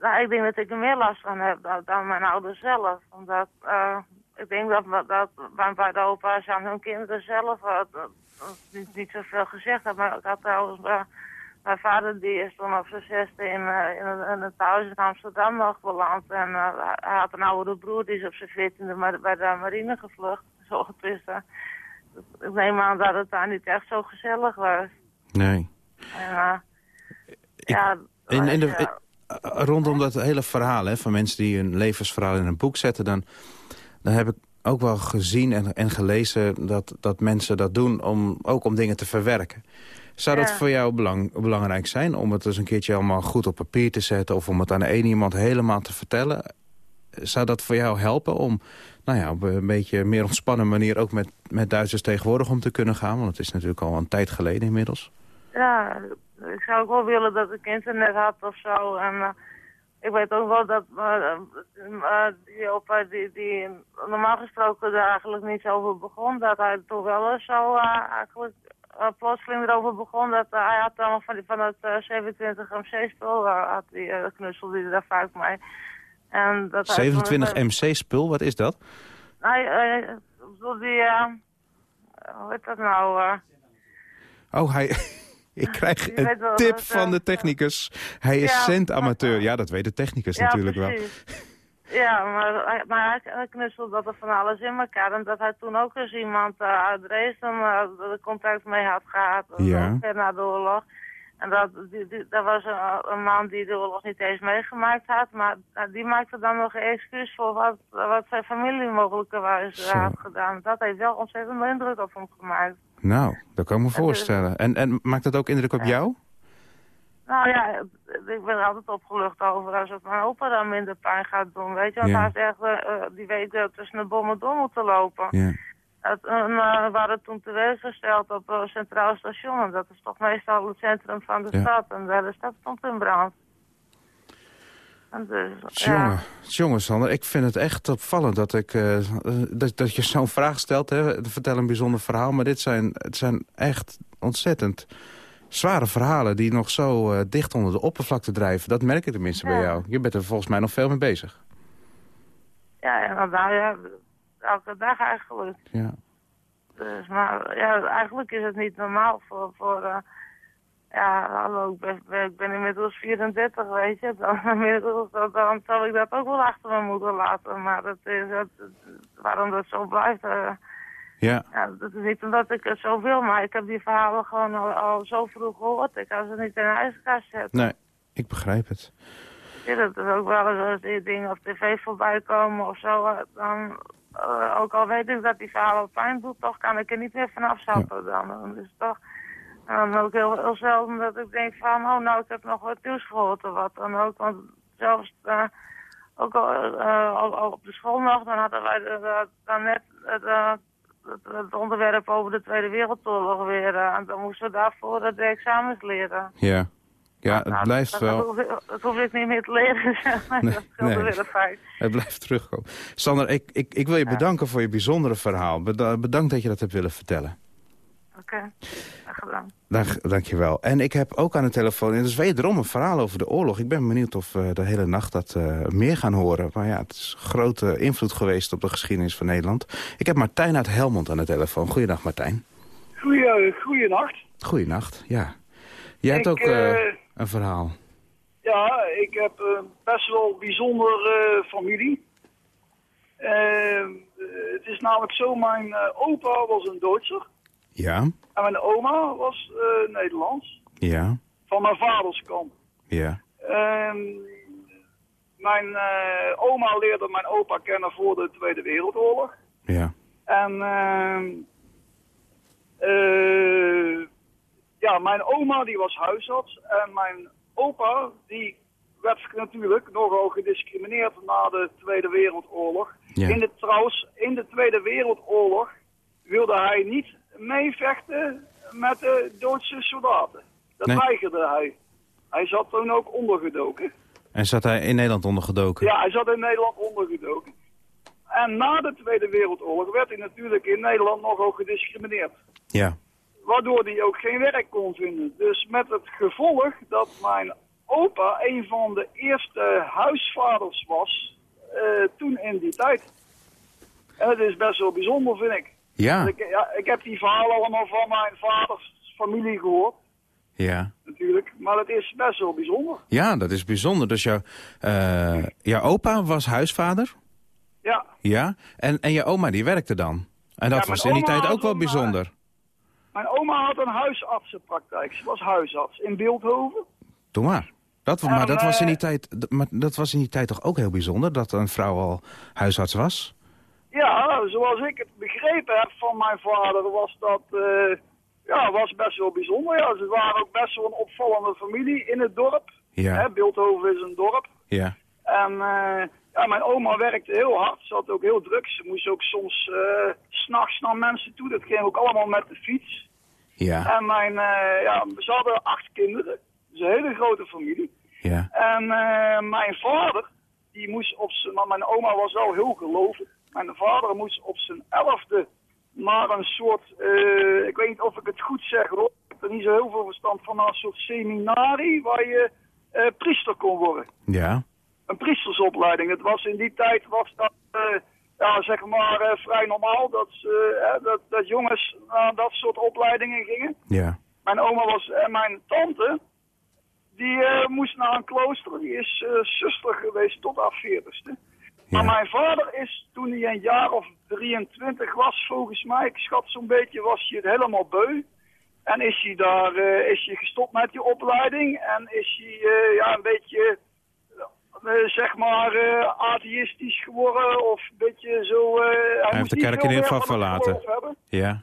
Nou, ik denk dat ik er meer last van heb dan, dan mijn ouders zelf. Omdat eh, ik denk dat, dat bij, bij de opa's aan hun kinderen zelf eh, niet, niet zoveel gezegd hebben. Maar ik had trouwens, mijn vader die is toen op zijn zesde in, eh, in, in een thuis in Amsterdam nog beland. En eh, hij- had een oudere broer die is op zijn veertiende maar bij de marine gevlucht. Zo getussen. Ik neem aan dat het daar niet echt zo gezellig was. Nee. En, ja, In, in de, ja. rondom dat hele verhaal hè, van mensen die hun levensverhaal in een boek zetten... dan, dan heb ik ook wel gezien en, en gelezen dat, dat mensen dat doen... Om, ook om dingen te verwerken. Zou dat voor jou belang, belangrijk zijn om het eens een keertje allemaal goed op papier te zetten... of om het aan één iemand helemaal te vertellen? Zou dat voor jou helpen om nou ja, op een beetje meer ontspannen manier... ook met, met Duitsers tegenwoordig om te kunnen gaan? Want het is natuurlijk al een tijd geleden inmiddels. Ja, ik zou ook wel willen dat ik internet had of zo. En eh, ik weet ook wel dat eh, eh, die opa die, die normaal gesproken er eigenlijk niet over begon, dat hij toch wel eens zo eh, eigenlijk eh, plotseling erover begon. Dat hij had dan van, die, van het eh, 27 MC-spul, uh, had die, knutselde hij daar vaak mee. En dat hij toen- 27 MC-spul, wat is dat? Hij, hij, ik bedoel, die, hoe heet dat nou? Oh, hij... Ik krijg een tip van eh, de technicus. Hij is centamateur. Ja, dat weet de technicus natuurlijk wel. Ja, maar, hij- maar hij, knutselt dat er van alles in elkaar. En dat hij toen ook eens iemand eh, uit Dresden eh, contact mee had gehad. Ja. ver na de oorlog. En dat, die, die- dat was een, een man die de oorlog niet eens meegemaakt had. Maar die maakte dan nog een excuus voor wat, wat zijn familie mogelijkerwijs had gedaan. Dat heeft wel ontzettend indruk op hem gemaakt. Nou, dat kan ik me voorstellen. En, en maakt dat ook indruk op jou? Nou ja, ik ben er altijd opgelucht over als het mijn opa dan minder pijn gaat doen. Weet je, want Ja. hij heeft echt eh, eh, die week eh, tussen de bommen door moeten lopen. Ja. Het, en, eh, we waren toen teweeggesteld op eh, Centraal Station. En dat is toch meestal het centrum van de Ja. stad. En daar de stad stond in brand. Dus, ja. Jongen, jongen Sander, ik vind het echt opvallend dat, ik, eh, dat, dat je zo'n vraag stelt. Hè. Vertel een bijzonder verhaal, maar dit zijn, het zijn echt ontzettend zware verhalen... die nog zo dicht onder de oppervlakte drijven. Dat merk ik tenminste bij Ja. jou. Je bent er volgens mij nog veel mee bezig. Ja, en dan, nou ja, elke dag eigenlijk. Ja. Dus, maar ja, eigenlijk is het niet normaal voor... voor eh, ja, hallo, ik ben, ik ben inmiddels 34, weet je. Dan, inmiddels, dan, dan zou ik dat ook wel achter me moeten laten. Maar dat is, het, waarom dat zo blijft... eh, Ja, ja, dat is niet omdat ik het zo wil, maar ik heb die verhalen gewoon al, al zo vroeg gehoord. Ik kan ze niet in een ijskast zetten. nee, ik begrijp het. Ja, dat is ook wel eens als die dingen op tv voorbij komen of zo. eh, Dan, eh, ook al weet ik dat die verhalen pijn doet, toch kan ik er niet meer vanaf stappen dan. Het toch ook heel, heel zelden dat ik denk van, oh nou, ik heb nog wat nieuws gehoord of wat dan ook. Want zelfs eh, ook al, eh, al, al op de school nog, dan hadden wij dan net het, onderwerp over de Tweede Wereldoorlog weer. en dan moesten we daarvoor de examens leren. Ja, ja het Nou, blijft dat, wel... Dat hoef, ik, dat hoef ik niet meer te leren. Nee, dat nee. weer feit. Het blijft terugkomen. Sander, ik, ik, ik wil je bedanken voor je bijzondere verhaal. Beda- Bedankt dat je dat hebt willen vertellen. Oké, graag gedaan. Dank, dankjewel. En ik heb ook aan de telefoon, en dat is wederom een verhaal over de oorlog. Ik ben benieuwd of we de hele nacht dat eh, meer gaan horen. Maar ja, het is grote invloed geweest op de geschiedenis van Nederland. Ik heb Martijn uit Helmond aan de telefoon. Goeiedag Martijn. Goeie, goeienacht. Goeienacht, ja. Jij hebt Ik, ook eh, eh, een verhaal. Ja, ik heb eh, best wel bijzonder eh, familie. Het is namelijk zo, mijn opa was een Duitser. Ja, En mijn oma was Nederlands. ja, Van mijn vaders kant. ja, Ehm, mijn oma leerde mijn opa kennen voor de Tweede Wereldoorlog. ja. En ehm, eh, ja, mijn oma die was huisarts en mijn opa die werd natuurlijk nogal gediscrimineerd na de Tweede Wereldoorlog. Ja. In de, trouwens, in de Tweede Wereldoorlog wilde hij niet meevechten met de Duitse soldaten. Dat Nee. weigerde hij. Hij zat toen ook ondergedoken. En zat hij in Nederland ondergedoken? Ja, hij zat in Nederland ondergedoken. En na de Tweede Wereldoorlog werd hij natuurlijk in Nederland nogal gediscrimineerd. Ja, Waardoor hij ook geen werk kon vinden. Dus met het gevolg dat mijn opa een van de eerste huisvaders was eh, toen in die tijd. En het is best wel bijzonder, vind ik. ja, Ik, ja, ik heb die verhalen allemaal van mijn vaders familie gehoord, ja. natuurlijk. Maar het is best wel bijzonder. Ja, dat is bijzonder. Dus jouw, eh, jouw opa was huisvader? Ja, Ja. En, en je oma die werkte dan? En dat Ja, was in die tijd ook wel een, bijzonder. Mijn oma had een huisartsenpraktijk. Ze was huisarts in Beeldhoven. Doe maar. Dat, maar, dat was in die eh, tijd, d- maar dat was in die tijd toch ook heel bijzonder... dat een vrouw al huisarts was? Ja, zoals ik het begrepen heb van mijn vader was dat eh, ja, was best wel bijzonder. Ja, ze waren ook best wel een opvallende familie in het dorp. Ja. Hè, Beeldhoven is een dorp. Ja. En eh, ja, mijn oma werkte heel hard. Ze had ook heel druk. Ze moest ook soms s s'nachts naar mensen toe. Dat ging ook allemaal met de fiets. Ja. En mijn, eh, ja, ze hadden acht kinderen. Dus een hele grote familie. Ja. En eh, mijn vader, die moest op zijn, maar mijn oma was wel heel gelovig. Mijn vader moest op zijn elfde naar een soort, ik weet niet of ik het goed zeg hoor, ik heb er niet zo heel veel verstand van, naar een soort seminarie waar je priester kon worden. Ja. Een priestersopleiding. Het was in die tijd was dat, eh, ja, zeg maar, eh, vrij normaal dat, ze, eh, dat, dat jongens naar dat soort opleidingen gingen. Ja. Mijn oma was en mijn tante, die moest naar een klooster. Die is zuster geweest tot haar veertigste. Maar mijn vader is, toen hij een jaar of 23 was, volgens mij, ik schat zo'n beetje, was hij het helemaal beu. En is hij daar is hij gestopt met die opleiding en is hij ja, een beetje, zeg maar, eh, atheïstisch geworden of een beetje zo... eh, Hij heeft moest de kerk in ieder geval verlaten. Ja.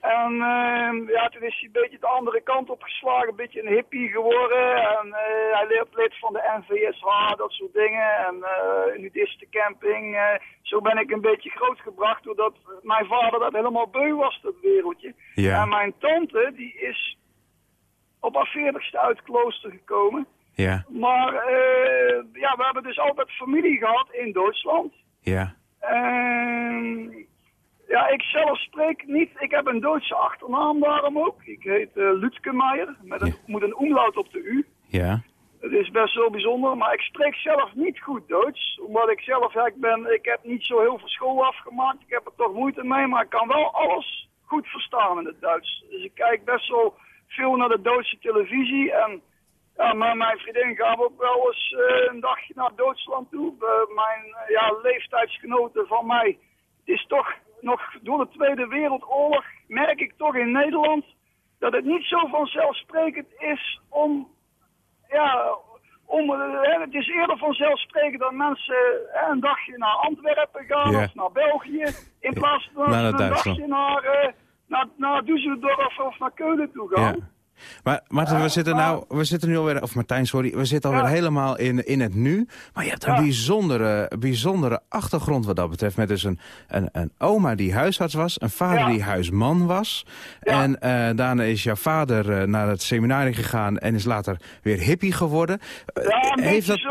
En ehm, ja, toen is hij een beetje de andere kant opgeslagen, een beetje een hippie geworden. En eh, hij leert lid van de NVSH, dat soort dingen. En eh nudistencamping. eh zo ben ik een beetje grootgebracht, doordat mijn vader dat helemaal beu was, dat wereldje. Ja. En mijn tante, die is op haar veertigste uit het klooster gekomen. Ja. Maar eh, ja, we hebben dus altijd familie gehad in Duitsland. Ja. Ehm, ja, ik zelf spreek niet. Ik heb een Duitse achternaam daarom ook. Ik heet uh, Lutke met een, moet een omlaut op de U. Ja. Het is best wel bijzonder, maar ik spreek zelf niet goed Duits. Omdat ik zelf, ja, ik, ben, ik heb niet zo heel veel school afgemaakt. Ik heb er toch moeite mee, maar ik kan wel alles goed verstaan in het Duits. Dus ik kijk best wel veel naar de Duitse televisie. En ja, maar mijn vriendin gaat ook wel eens eh, een dagje naar Duitsland toe. Eh, mijn eh, ja, leeftijdsgenoten van mij. Het is toch nog door de Tweede Wereldoorlog merk ik toch in Nederland dat het niet zo vanzelfsprekend is om ja, om, het is eerder vanzelfsprekend dat mensen een dagje naar Antwerpen gaan of naar België. In plaats van een dagje naar, eh, naar, naar Düsseldorf of naar Keulen toe gaan. Maar Martin, we zitten, nou, we zitten nu alweer, of Martijn, sorry, we zitten alweer helemaal in, in het nu. Maar je hebt een bijzondere, bijzondere achtergrond wat dat betreft. Met dus een, een, een oma die huisarts was, een vader Ja. die huisman was. En eh, daarna is jouw vader eh, naar het seminarie gegaan en is later weer hippie geworden. Eh, Ja, een heeft dat, zo...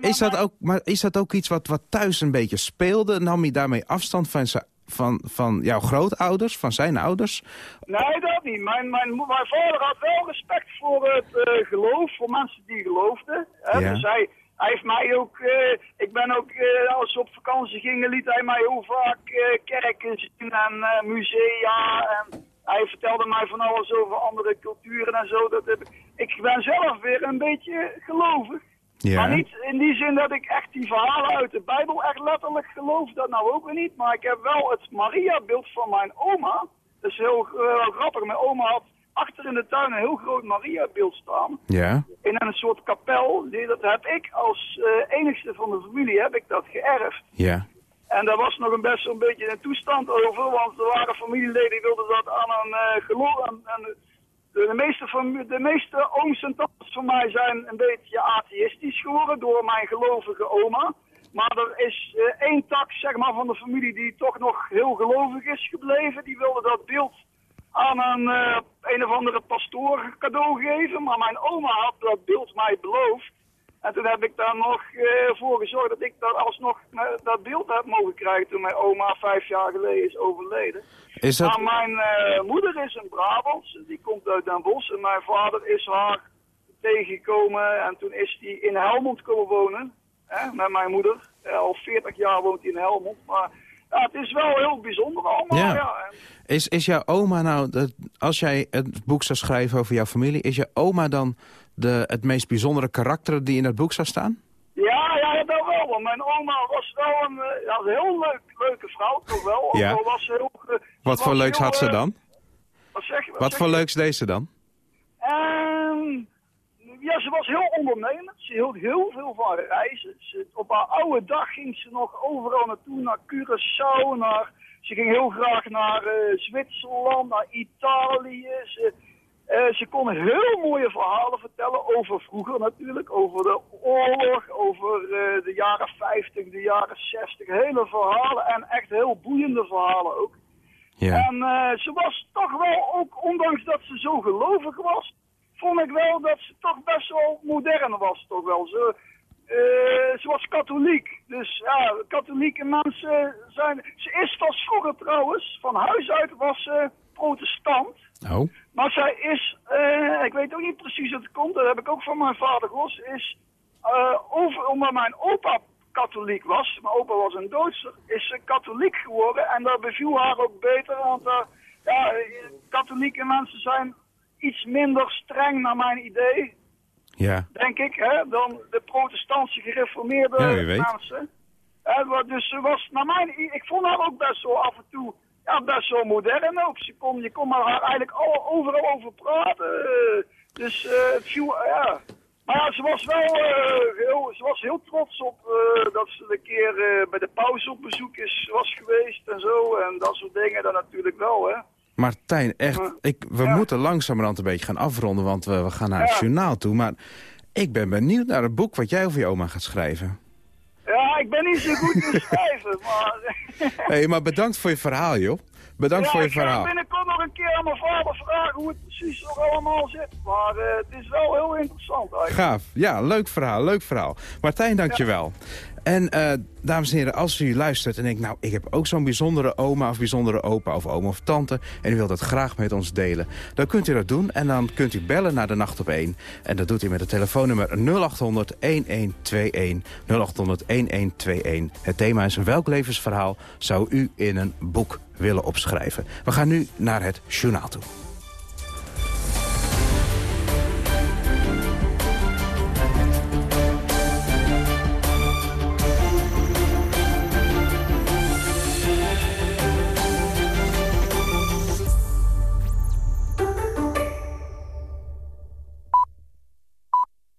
is, dat ook, maar is dat ook iets wat, wat thuis een beetje speelde? Nam je daarmee afstand van, zijn- van, van jouw grootouders, van zijn ouders? Nee, dat niet. Mijn, mijn, mijn vader had wel respect voor het eh, geloof, voor mensen die geloofden. Hè? Ja. Dus hij, hij heeft mij ook, eh, ik ben ook, eh, als we op vakantie gingen, liet hij mij heel vaak kerken zien en musea. En hij vertelde mij van alles over andere culturen en zo. Dat ik, ik ben zelf weer een beetje gelovig. Ja. Maar niet in die zin dat ik echt die verhalen uit de Bijbel echt letterlijk geloof, dat nou ook weer niet. Maar ik heb wel het Maria-beeld van mijn oma. Dat is heel eh, grappig. Mijn oma had achter in de tuin een heel groot Maria-beeld staan. Ja. In een soort kapel. Die, dat heb ik als eh, enigste van de familie heb ik dat geërfd. Ja. En daar was nog een best een beetje een toestand over, want er waren familieleden die wilden dat aan een uh, geloof. aan- aan de, meeste fami- de meeste ooms en tantes van mij zijn een beetje atheïstisch geworden door mijn gelovige oma. Maar er is eh, één tak zeg maar, van de familie die toch nog heel gelovig is gebleven. Die wilde dat beeld aan een, eh, een of andere pastoor cadeau geven. Maar mijn oma had dat beeld mij beloofd. En toen heb ik daar nog eh, voor gezorgd dat ik dat alsnog eh, dat beeld heb mogen krijgen toen mijn oma vijf jaar geleden is overleden. Is dat- mijn eh, moeder is een Brabants, die komt uit Den Bosch. En mijn vader is haar tegengekomen en toen is hij in Helmond komen wonen. Hè, met mijn moeder. Al 40 jaar woont hij in Helmond. Maar ja, het is wel heel bijzonder allemaal. Ja. Is, is jouw oma nou, als jij het boek zou schrijven over jouw familie... is je oma dan de, het meest bijzondere karakter die in het boek zou staan? Ja, ja, dat wel. Mijn oma was wel een, eh, ja, een heel leuk, leuke vrouw, toch wel. Ja. was heel, eh, Wat voor leuks heel, had ze eh, dan? Wat zeg je? Wat zeg voor je? leuks deed ze dan? Ehm, ja, ze was heel ondernemend. Ze hield heel veel van reizen. Ze, op haar oude dag ging ze nog overal naartoe. Naar Curaçao, naar, ze ging heel graag naar Zwitserland, naar Italië. Ze, eh, ze kon heel mooie verhalen vertellen over vroeger natuurlijk. Over de oorlog, over eh, de jaren 50, de jaren 60. Hele verhalen en echt heel boeiende verhalen ook. Ja. En eh, ze was toch wel, ook ondanks dat ze zo gelovig was, vond ik wel dat ze toch best wel modern was. Toch wel. Ze, ze was katholiek. Dus ja, katholieke mensen zijn... Ze is van vroeger trouwens, van huis uit was ze protestant. Oh. Maar zij is, eh, ik weet ook niet precies hoe het komt, dat heb ik ook van mijn vader gehoord, is eh, over, omdat mijn opa katholiek was, mijn opa was een Duitser, is ze katholiek geworden en dat beviel haar ook beter, want eh, ja, katholieke mensen zijn iets minder streng naar mijn idee, Ja. denk ik, hè, dan de protestantse gereformeerde Ja, mensen. Dus ze was, naar mijn, ik vond haar ook best wel af en toe, ja, ja, best wel modern ook. Ze kon, je kon maar eigenlijk al, overal over praten. dus eh, het viel, ja. Maar ja, ze was wel eh, heel, ze was heel trots op eh, dat ze een keer eh, bij de pauze op bezoek is, was geweest en zo. En dat soort dingen dan natuurlijk wel, hè. Martijn, echt, ik, we moeten langzamerhand een beetje gaan afronden... want we, we gaan naar het Ja. journaal toe. Maar ik ben benieuwd naar het boek wat jij over je oma gaat schrijven. Ja, ik ben niet zo goed in schrijven, maar... hey, maar bedankt voor je verhaal, joh. Bedankt ja, voor je ik ga verhaal. binnenkort nog een keer aan mijn vader vragen hoe het precies nog allemaal zit. Maar eh, het is wel heel interessant eigenlijk. Gaaf. Ja, leuk verhaal, leuk verhaal. Martijn, dankjewel. En eh, dames en heren, als u luistert en denkt... nou, ik heb ook zo'n bijzondere oma of bijzondere opa of oom of tante... en u wilt dat graag met ons delen, dan kunt u dat doen. En dan kunt u bellen naar de Nacht op 1. En dat doet u met het telefoonnummer 0800-1121. 0800-1121. Het thema is welk levensverhaal zou u in een boek willen opschrijven. We gaan nu naar het journaal toe.